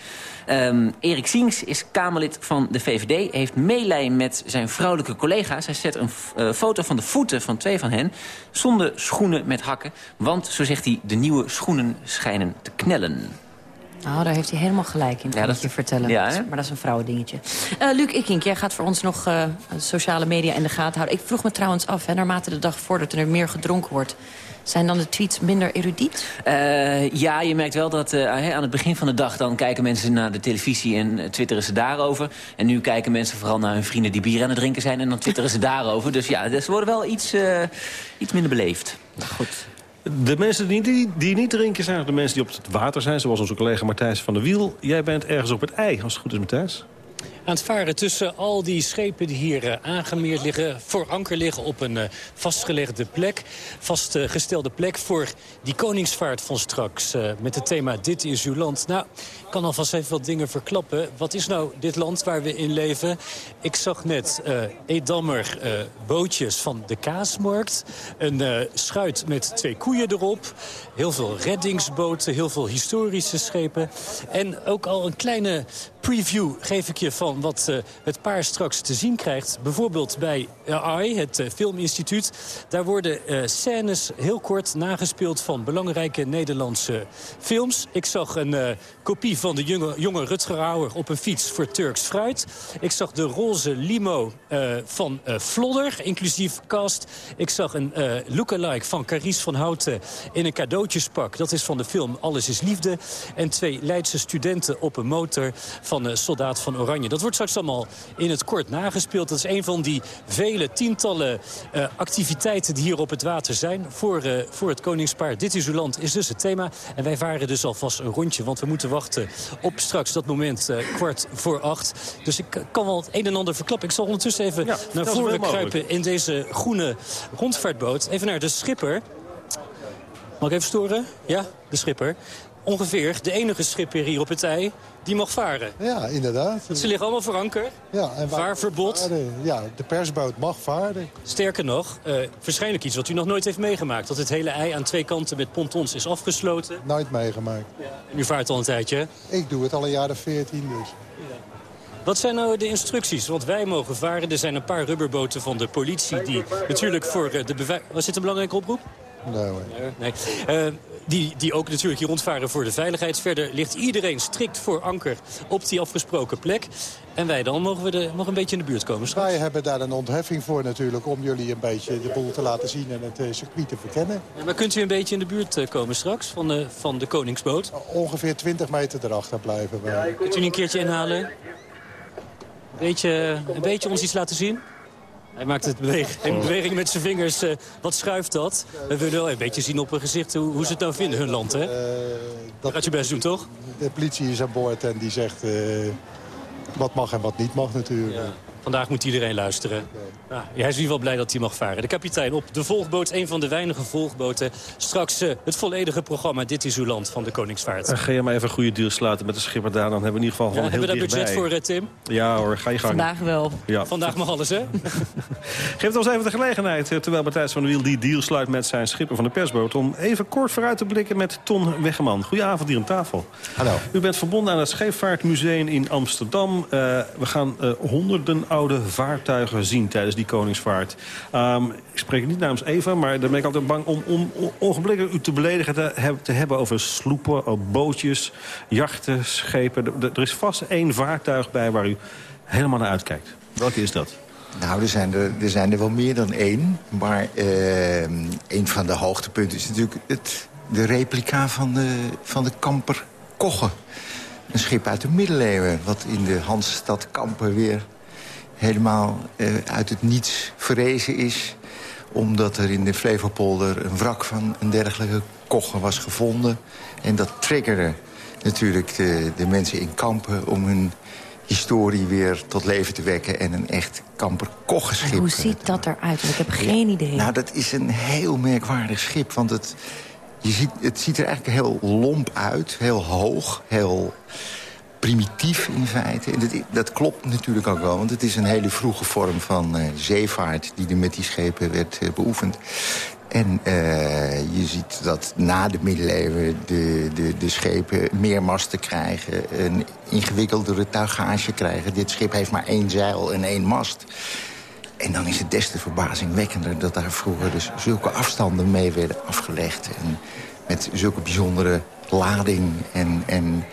Um, Erik Siens is Kamerlid van de VVD. Heeft meelijn met zijn vrouwelijke collega's. Hij zet een uh, foto van de voeten van twee van hen... zonder schoenen met hakken. Want, zo zegt hij, de nieuwe schoenen schijnen te knellen. Nou, daar heeft hij helemaal gelijk in, kan ja, dat je vertellen. Ja, maar dat is een vrouwendingetje. Uh, Luc Ikink, jij gaat voor ons nog uh, sociale media in de gaten houden. Ik vroeg me trouwens af, hè, naarmate de dag vordert en er meer gedronken wordt... Zijn dan de tweets minder erudiet? Uh, ja, je merkt wel dat uh, aan het begin van de dag... dan kijken mensen naar de televisie en twitteren ze daarover. En nu kijken mensen vooral naar hun vrienden die bier aan het drinken zijn... en dan twitteren ze daarover. Dus ja, dus ze worden wel iets, uh, iets minder beleefd. goed. De mensen die, die, die, niet drinken zijn de mensen die op het water zijn... zoals onze collega Martijs van der Wiel. Jij bent ergens op het ei, als het goed is, Matthijs aan het varen tussen al die schepen die hier uh, aangemeerd liggen... voor anker liggen op een uh, vastgelegde plek. Vastgestelde plek voor die koningsvaart van straks. Uh, met het thema Dit is uw land. Nou, ik kan alvast even wat dingen verklappen. Wat is nou dit land waar we in leven? Ik zag net Edammer bootjes van de Kaasmarkt. Een schuit met twee koeien erop. Heel veel reddingsboten, heel veel historische schepen. En ook al een kleine preview geef ik je van wat uh, het paar straks te zien krijgt. Bijvoorbeeld bij AI, het uh, Filminstituut. Daar worden uh, scènes heel kort nagespeeld van belangrijke Nederlandse films. Ik zag een kopie van de jonge, jonge Rutger Hauer op een fiets voor Turks Fruit. Ik zag de roze limo van Flodder, inclusief cast. Ik zag een lookalike van Carice van Houten in een cadeautjespak. Dat is van de film Alles is Liefde. En twee Leidse studenten op een motor van Soldaat van Oranje. Dat wordt straks allemaal in het kort nagespeeld. Dat is een van die vele tientallen uh, activiteiten die hier op het water zijn. Voor, uh, voor het Koningspaar Dit is uw land is dus het thema. En wij varen dus alvast een rondje. Want we moeten wachten op straks dat moment kwart voor acht. Dus ik kan wel het een en ander verklappen. Ik zal ondertussen even ja, naar voren kruipen in deze groene rondvaartboot. Even naar de schipper. Mag ik even storen? Ja, de schipper ongeveer de enige schipper hier op het ei die mag varen. Ja, inderdaad. Ze liggen allemaal voor anker. Ja, en Vaarverbod. Ja, de persboot mag varen. Sterker nog, uh, waarschijnlijk iets wat u nog nooit heeft meegemaakt. Dat het hele ei aan twee kanten met pontons is afgesloten. Nooit meegemaakt. Ja. En u vaart al een tijdje, Ik doe het al een jaar of veertien dus. Ja. Wat zijn nou de instructies? Want wij mogen varen. Er zijn een paar rubberboten van de politie die natuurlijk voor eh, de beveiliging... Was dit een belangrijke oproep? Nee hoor. Nee. Uh, die, die ook natuurlijk hier rondvaren voor de veiligheid. Verder ligt iedereen strikt voor anker op die afgesproken plek. En wij dan mogen we de, nog een beetje in de buurt komen straks. Wij hebben daar een ontheffing voor natuurlijk om jullie een beetje de boel te laten zien en het uh, circuit te verkennen. Ja, maar kunt u een beetje in de buurt uh, komen straks van de, van de Koningsboot? Ongeveer 20 meter erachter blijven wij. Kunt u een keertje inhalen? Beetje, een beetje ons iets laten zien? Hij maakt het beweging, een beweging met zijn vingers. Uh, wat schuift dat? We willen wel een beetje zien op hun gezicht hoe, hoe ze het nou vinden, hun land. Hè? Uh, dat gaat je best doen, toch? De politie is aan boord en die zegt uh, wat mag en wat niet mag natuurlijk. Ja. Vandaag moet iedereen luisteren. Ja, hij is in ieder geval blij dat hij mag varen. De kapitein op de volgboot, een van de weinige volgboten. Straks uh, het volledige programma Dit is uw land van de Koningsvaart. Uh, ga je maar even een goede deal sluiten met de schipper daar. Dan hebben we in ieder geval ja, Hebben we daar budget voor, uh, Tim? Ja hoor, ga je gang. Vandaag wel. Ja. Vandaag mag alles, hè? Geef ons even de gelegenheid, terwijl Matthijs van der Wiel die deal sluit met zijn schipper van de persboot... om even kort vooruit te blikken met Ton Weggeman. Goedenavond hier aan tafel. Hallo. U bent verbonden aan het Scheepvaartmuseum in Amsterdam. we gaan honderden oude vaartuigen zien tijdens die koningsvaart. Um, ik spreek niet namens Eva, maar daar ben ik altijd bang om, om u te beledigen te, te hebben over sloepen, bootjes, jachten, schepen. Er is vast één vaartuig bij waar u helemaal naar uitkijkt. Welke is dat? Nou, er zijn er, er, zijn er wel meer dan één. Maar uh, een van de hoogtepunten is natuurlijk de replica van de, van de kamper Kogge. Een schip uit de middeleeuwen, wat in de Hansstad Kampen weer helemaal uh, uit het niets verrezen is omdat er in de Flevopolder een wrak van een dergelijke kogge was gevonden. En dat triggerde natuurlijk de, de mensen in kampen om hun historie weer tot leven te wekken... en een echt kamper-koggeschip. Hoe ziet dat eruit? Ik heb geen idee. Nou, dat is een heel merkwaardig schip, want het, je ziet, het ziet er eigenlijk heel lomp uit. Heel hoog, heel primitief in feite. Dat, dat, klopt natuurlijk ook wel, want het is een hele vroege vorm van uh, zeevaart... die er met die schepen werd uh, beoefend. En uh, je ziet dat na de middeleeuwen de, de, de schepen meer masten krijgen... een ingewikkeldere tuigage krijgen. Dit schip heeft maar één zeil en één mast. En dan is het des te verbazingwekkender dat daar vroeger dus zulke afstanden mee werden afgelegd. En met zulke bijzondere lading en, en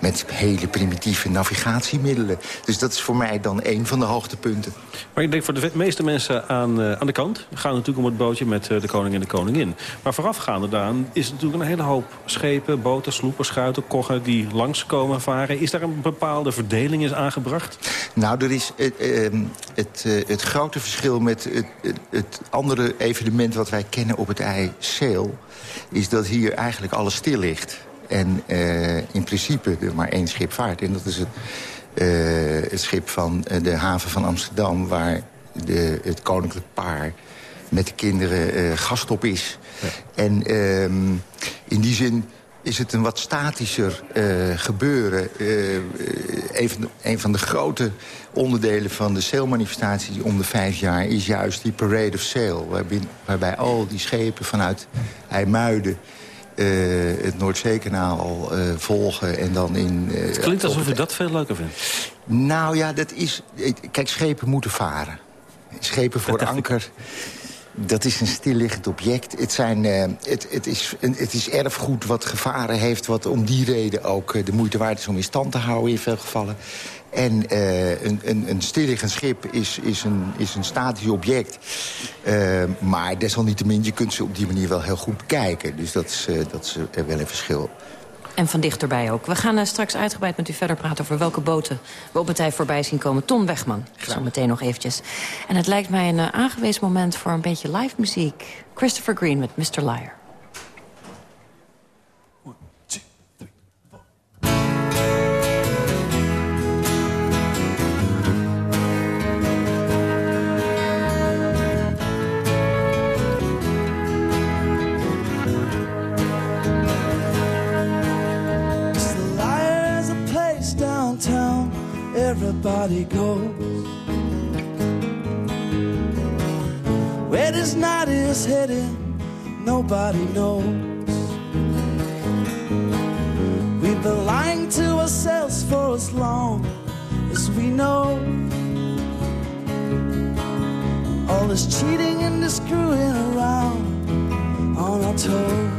met hele primitieve navigatiemiddelen. Dus dat is voor mij dan een van de hoogtepunten. Maar ik denk voor de meeste mensen aan, uh, aan de kant... gaan natuurlijk om het bootje met uh, de koning en de koningin. Maar voorafgaande daaraan is natuurlijk een hele hoop schepen... boten, sloepen, schuiten, koggen die langskomen varen. Is daar een bepaalde verdeling is aangebracht? Nou, er is het, uh, het, het grote verschil met het, het, andere evenement... wat wij kennen op het IJ Sail... is dat hier eigenlijk alles stil ligt. En uh, in principe er maar één schip vaart. En dat is het, uh, het schip van uh, de haven van Amsterdam... waar de, het koninklijk paar met de kinderen gast op is. Ja. En ehm, in die zin is het een wat statischer gebeuren. een, van de, een van de grote onderdelen van de sailmanifestatie om de vijf jaar... is juist die Parade of Sail, waarbij, waarbij al die schepen vanuit IJmuiden uh, het Noordzeekanaal uh, volgen en dan in... Uh, het klinkt alsof u dat veel leuker vindt. Nou ja, dat is... Kijk, schepen moeten varen. Schepen voor anker... Dat is een stilliggend object. Het, zijn, uh, het, het, is, het is erfgoed wat gevaren heeft... wat om die reden ook de moeite waard is om in stand te houden in veel gevallen. En uh, een, een, een stilliggend schip is, is, een, is een statisch object. Uh, maar desalniettemin, je kunt ze op die manier wel heel goed bekijken. Dus dat is, uh, dat is wel een verschil. En van dichterbij ook. We gaan straks uitgebreid met u verder praten over welke boten we op het tijd voorbij zien komen. Ton Wegman, zo meteen nog eventjes. En het lijkt mij een aangewezen moment voor een beetje live muziek. Christopher Green met Mr. Liar. Everybody goes. Where this night is heading, nobody knows. We've been lying to ourselves for as long as we know. All this cheating and this screwing around on our toes.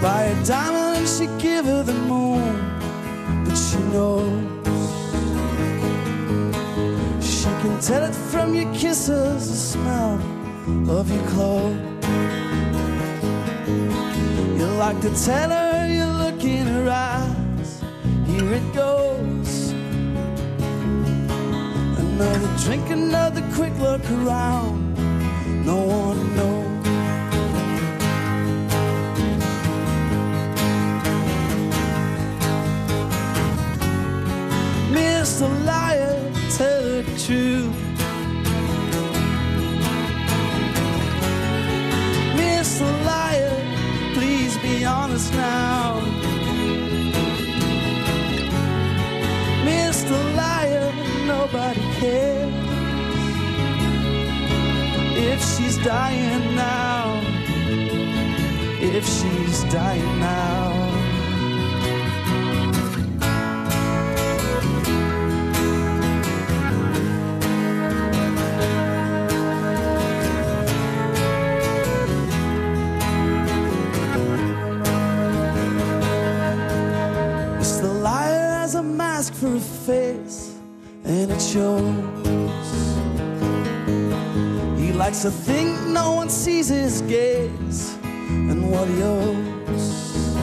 Buy a diamond and she give her the moon, but she knows she can tell it from your kisses, the smell of your clothes. You like to tell her you look in her eyes. Here it goes. Another drink, another quick look around. No one knows. Just a liar, tell the truth. Mr. Liar, please be honest now. Mr. Liar, nobody cares if she's dying now. If she's dying now. Face, and it shows. He likes to think no one sees his gaze and what he owes.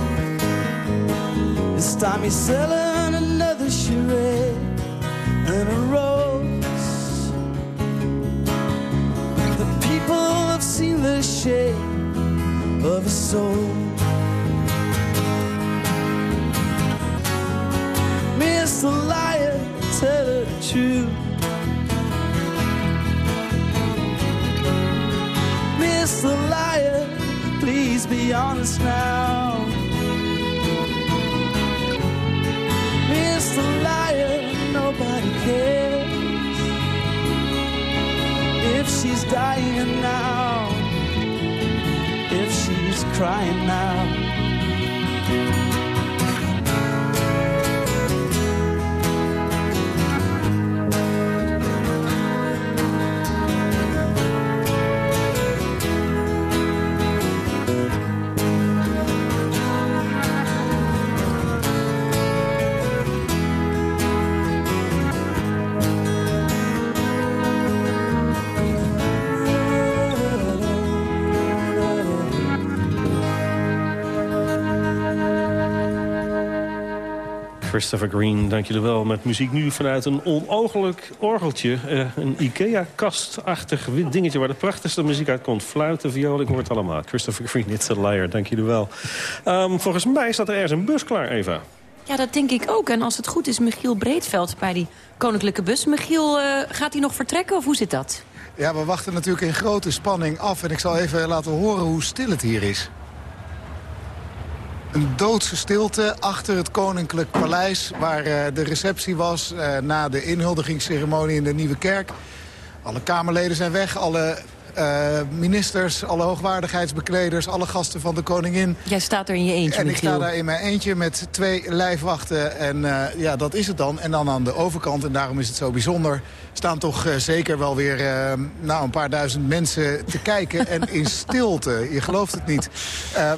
This time he's selling another charade and a rose. The people have seen the shape of his soul. Mr. Liar, tell the truth. Mr. Liar, please be honest now. Mr. Liar, nobody cares if she's dying now, if she's crying now. Christopher Green, dank jullie wel. Met muziek nu vanuit een onogelijk orgeltje. Uh, een Ikea-kastachtig dingetje waar de prachtigste muziek uit komt. Fluiten, violen, ik hoor het allemaal. Christopher Green, it's a liar, dank jullie wel. Um, volgens mij staat er ergens een bus klaar, Eva. Ja, dat denk ik ook. En als het goed is, Michiel Breedveld bij die koninklijke bus. Michiel, uh, gaat hij nog vertrekken of hoe zit dat? Ja, we wachten natuurlijk in grote spanning af. En ik zal even laten horen hoe stil het hier is. Een doodse stilte achter het Koninklijk Paleis... waar uh, de receptie was uh, na de inhuldigingsceremonie in de Nieuwe Kerk. Alle Kamerleden zijn weg, alle uh, ministers, alle hoogwaardigheidsbekleders, alle gasten van de koningin. Jij staat er in je eentje, En ik sta daar in mijn eentje met twee lijfwachten. En ja, dat is het dan. En dan aan de overkant, en daarom is het zo bijzonder... staan toch uh, zeker wel weer nou, een paar duizend mensen te kijken. en in stilte, je gelooft het niet.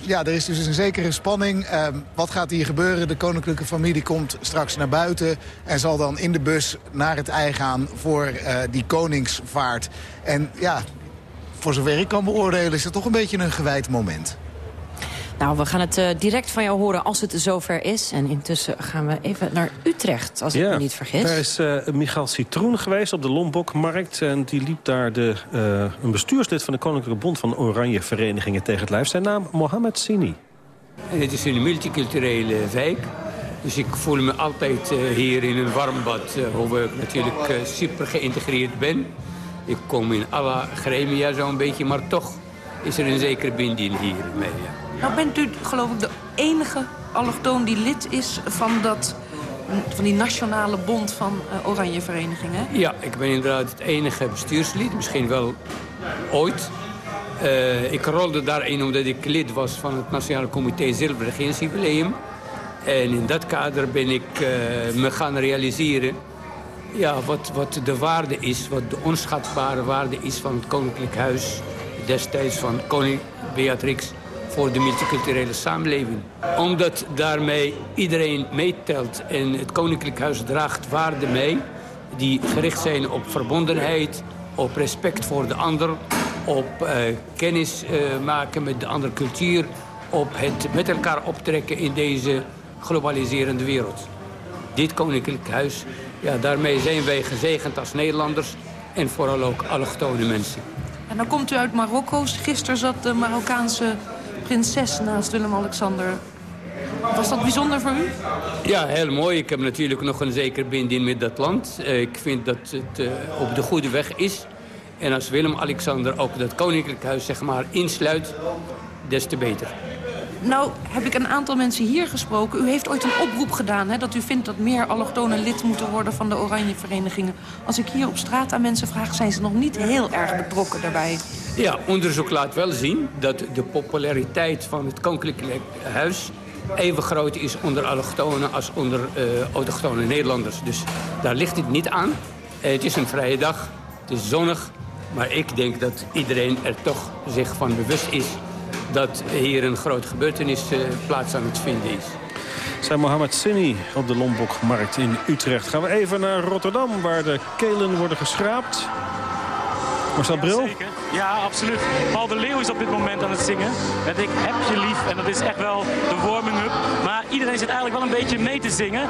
ja, er is dus een zekere spanning. wat gaat hier gebeuren? De koninklijke familie komt straks naar buiten... en zal dan in de bus naar het ei gaan voor die koningsvaart. En ja, voor zover ik kan beoordelen is het toch een beetje een gewijd moment. Nou, we gaan het uh, direct van jou horen als het zover is. En intussen gaan we even naar Utrecht, als ik me niet vergis. Daar is uh, Michael Citroen geweest op de Lombokmarkt. En die liep daar de, uh, een bestuurslid van de Koninklijke Bond van Oranje Verenigingen tegen het lijf. Zijn naam Mohamed Sini. Het is een multiculturele wijk. Dus ik voel me altijd hier in een warm bad. hoewel ik natuurlijk super geïntegreerd ben. Ik kom in alle gremia zo'n beetje, maar toch is er een zekere binding hier mee. Ja. Nou bent u geloof ik de enige allochtoon die lid is van, dat, van die nationale bond van uh, oranje verenigingen. Ja, ik ben inderdaad het enige bestuurslid, misschien wel ooit. Uh, ik rolde daarin omdat ik lid was van het Nationale Comité Zilverregeringsjubileum. En in dat kader ben ik uh, me gaan realiseren ja, wat, wat de waarde is, wat de onschatbare waarde is van het Koninklijk Huis... destijds van koning Beatrix voor de multiculturele samenleving. Omdat daarmee iedereen meetelt en het Koninklijk Huis draagt waarden mee... die gericht zijn op verbondenheid, op respect voor de ander... op uh, kennis uh, maken met de andere cultuur... op het met elkaar optrekken in deze globaliserende wereld. Dit Koninklijk Huis ja, daarmee zijn wij gezegend als Nederlanders en vooral ook allochtone mensen. En dan komt u uit Marokko. Gisteren zat de Marokkaanse prinses naast Willem-Alexander. Was dat bijzonder voor u? Ja, heel mooi. Ik heb natuurlijk nog een zeker binding met dat land. Eh, ik vind dat het uh, op de goede weg is. En als Willem-Alexander ook dat koninklijk huis zeg maar, insluit, des te beter. Nou heb ik een aantal mensen hier gesproken. U heeft ooit een oproep gedaan hè, dat u vindt dat meer allochtonen lid moeten worden van de oranje verenigingen. Als ik hier op straat aan mensen vraag, zijn ze nog niet heel erg betrokken daarbij. Ja, onderzoek laat wel zien dat de populariteit van het Koninklijk Huis even groot is onder allochtonen als onder uh, autochtone Nederlanders. Dus daar ligt het niet aan. Uh, het is een vrije dag, het is zonnig. Maar ik denk dat iedereen er toch zich van bewust is dat hier een grote gebeurtenis uh, plaats aan het vinden is. Zijn Mohamed Sini op de Lombokmarkt in Utrecht. Gaan we even naar Rotterdam, waar de kelen worden geschraapt. Marcel Bril? Ja, ja, absoluut. Paul de Leeuw is op dit moment aan het zingen. Met Ik heb je lief. En dat is echt wel de warming-up. Maar iedereen zit eigenlijk wel een beetje mee te zingen.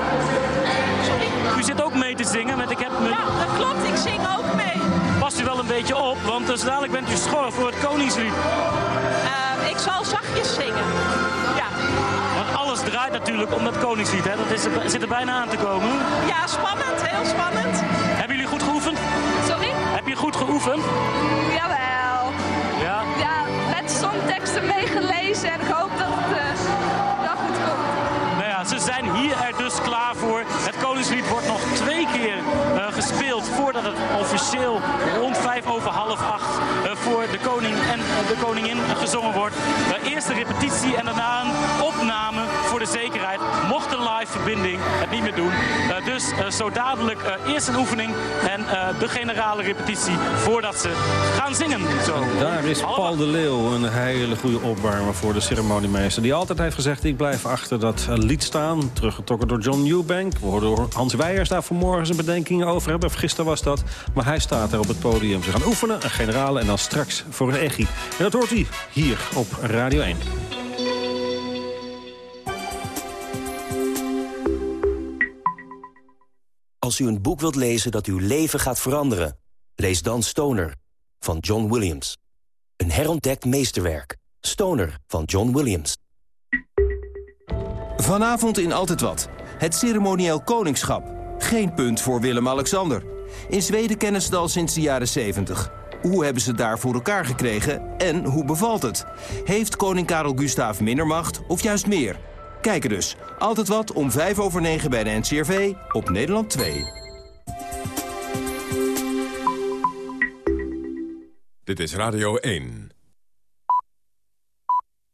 U zit ook mee te zingen met Ik heb me... Ja, dat klopt. Ik zing ook mee. Past u wel een beetje op, want dus dadelijk bent u schor voor het Koningslied. Uh, ik zal zachtjes zingen. Ja. Want alles draait natuurlijk om dat Koningslied, hè? Dat is er, zit er bijna aan te komen. Ja, spannend. Heel spannend. Hebben jullie goed geoefend? Sorry? Heb je goed geoefend? Jawel. Ja? Ja, met songteksten meegelezen en ik hoop dat het uh, wel goed komt. Nou ja, ze zijn hier er dus klaar voor. Het Koningslied wordt nog twee keer uh, gespeeld voordat het officieel rond vijf over half acht de koningin gezongen wordt. De eerste repetitie en daarna een opname voor de zekerheid. Mocht verbinding het niet meer doen. Uh, dus zo dadelijk eerst een oefening en de generale repetitie voordat ze gaan zingen. Zo. Daar is Paul de Leeuw, een hele goede opwarmer voor de ceremoniemeester. Die altijd heeft gezegd, ik blijf achter dat lied staan. Teruggetrokken door John Newbank. We hoorden Hans Weijers daar vanmorgen zijn bedenkingen over hebben. Of gisteren was dat. Maar hij staat er op het podium. Ze gaan oefenen, een generale en dan straks voor een echi. En dat hoort hij hier op Radio 1. Als u een boek wilt lezen dat uw leven gaat veranderen... lees dan Stoner van John Williams. Een herontdekt meesterwerk. Stoner van John Williams. Vanavond in Altijd Wat. Het ceremonieel koningschap. Geen punt voor Willem-Alexander. In Zweden kennen ze het al sinds de jaren 70. Hoe hebben ze het daar voor elkaar gekregen en hoe bevalt het? Heeft koning Karel Gustaaf minder macht of juist meer? Kijken dus. Altijd wat om 5 over 9 bij de NCRV op Nederland 2. Dit is Radio 1.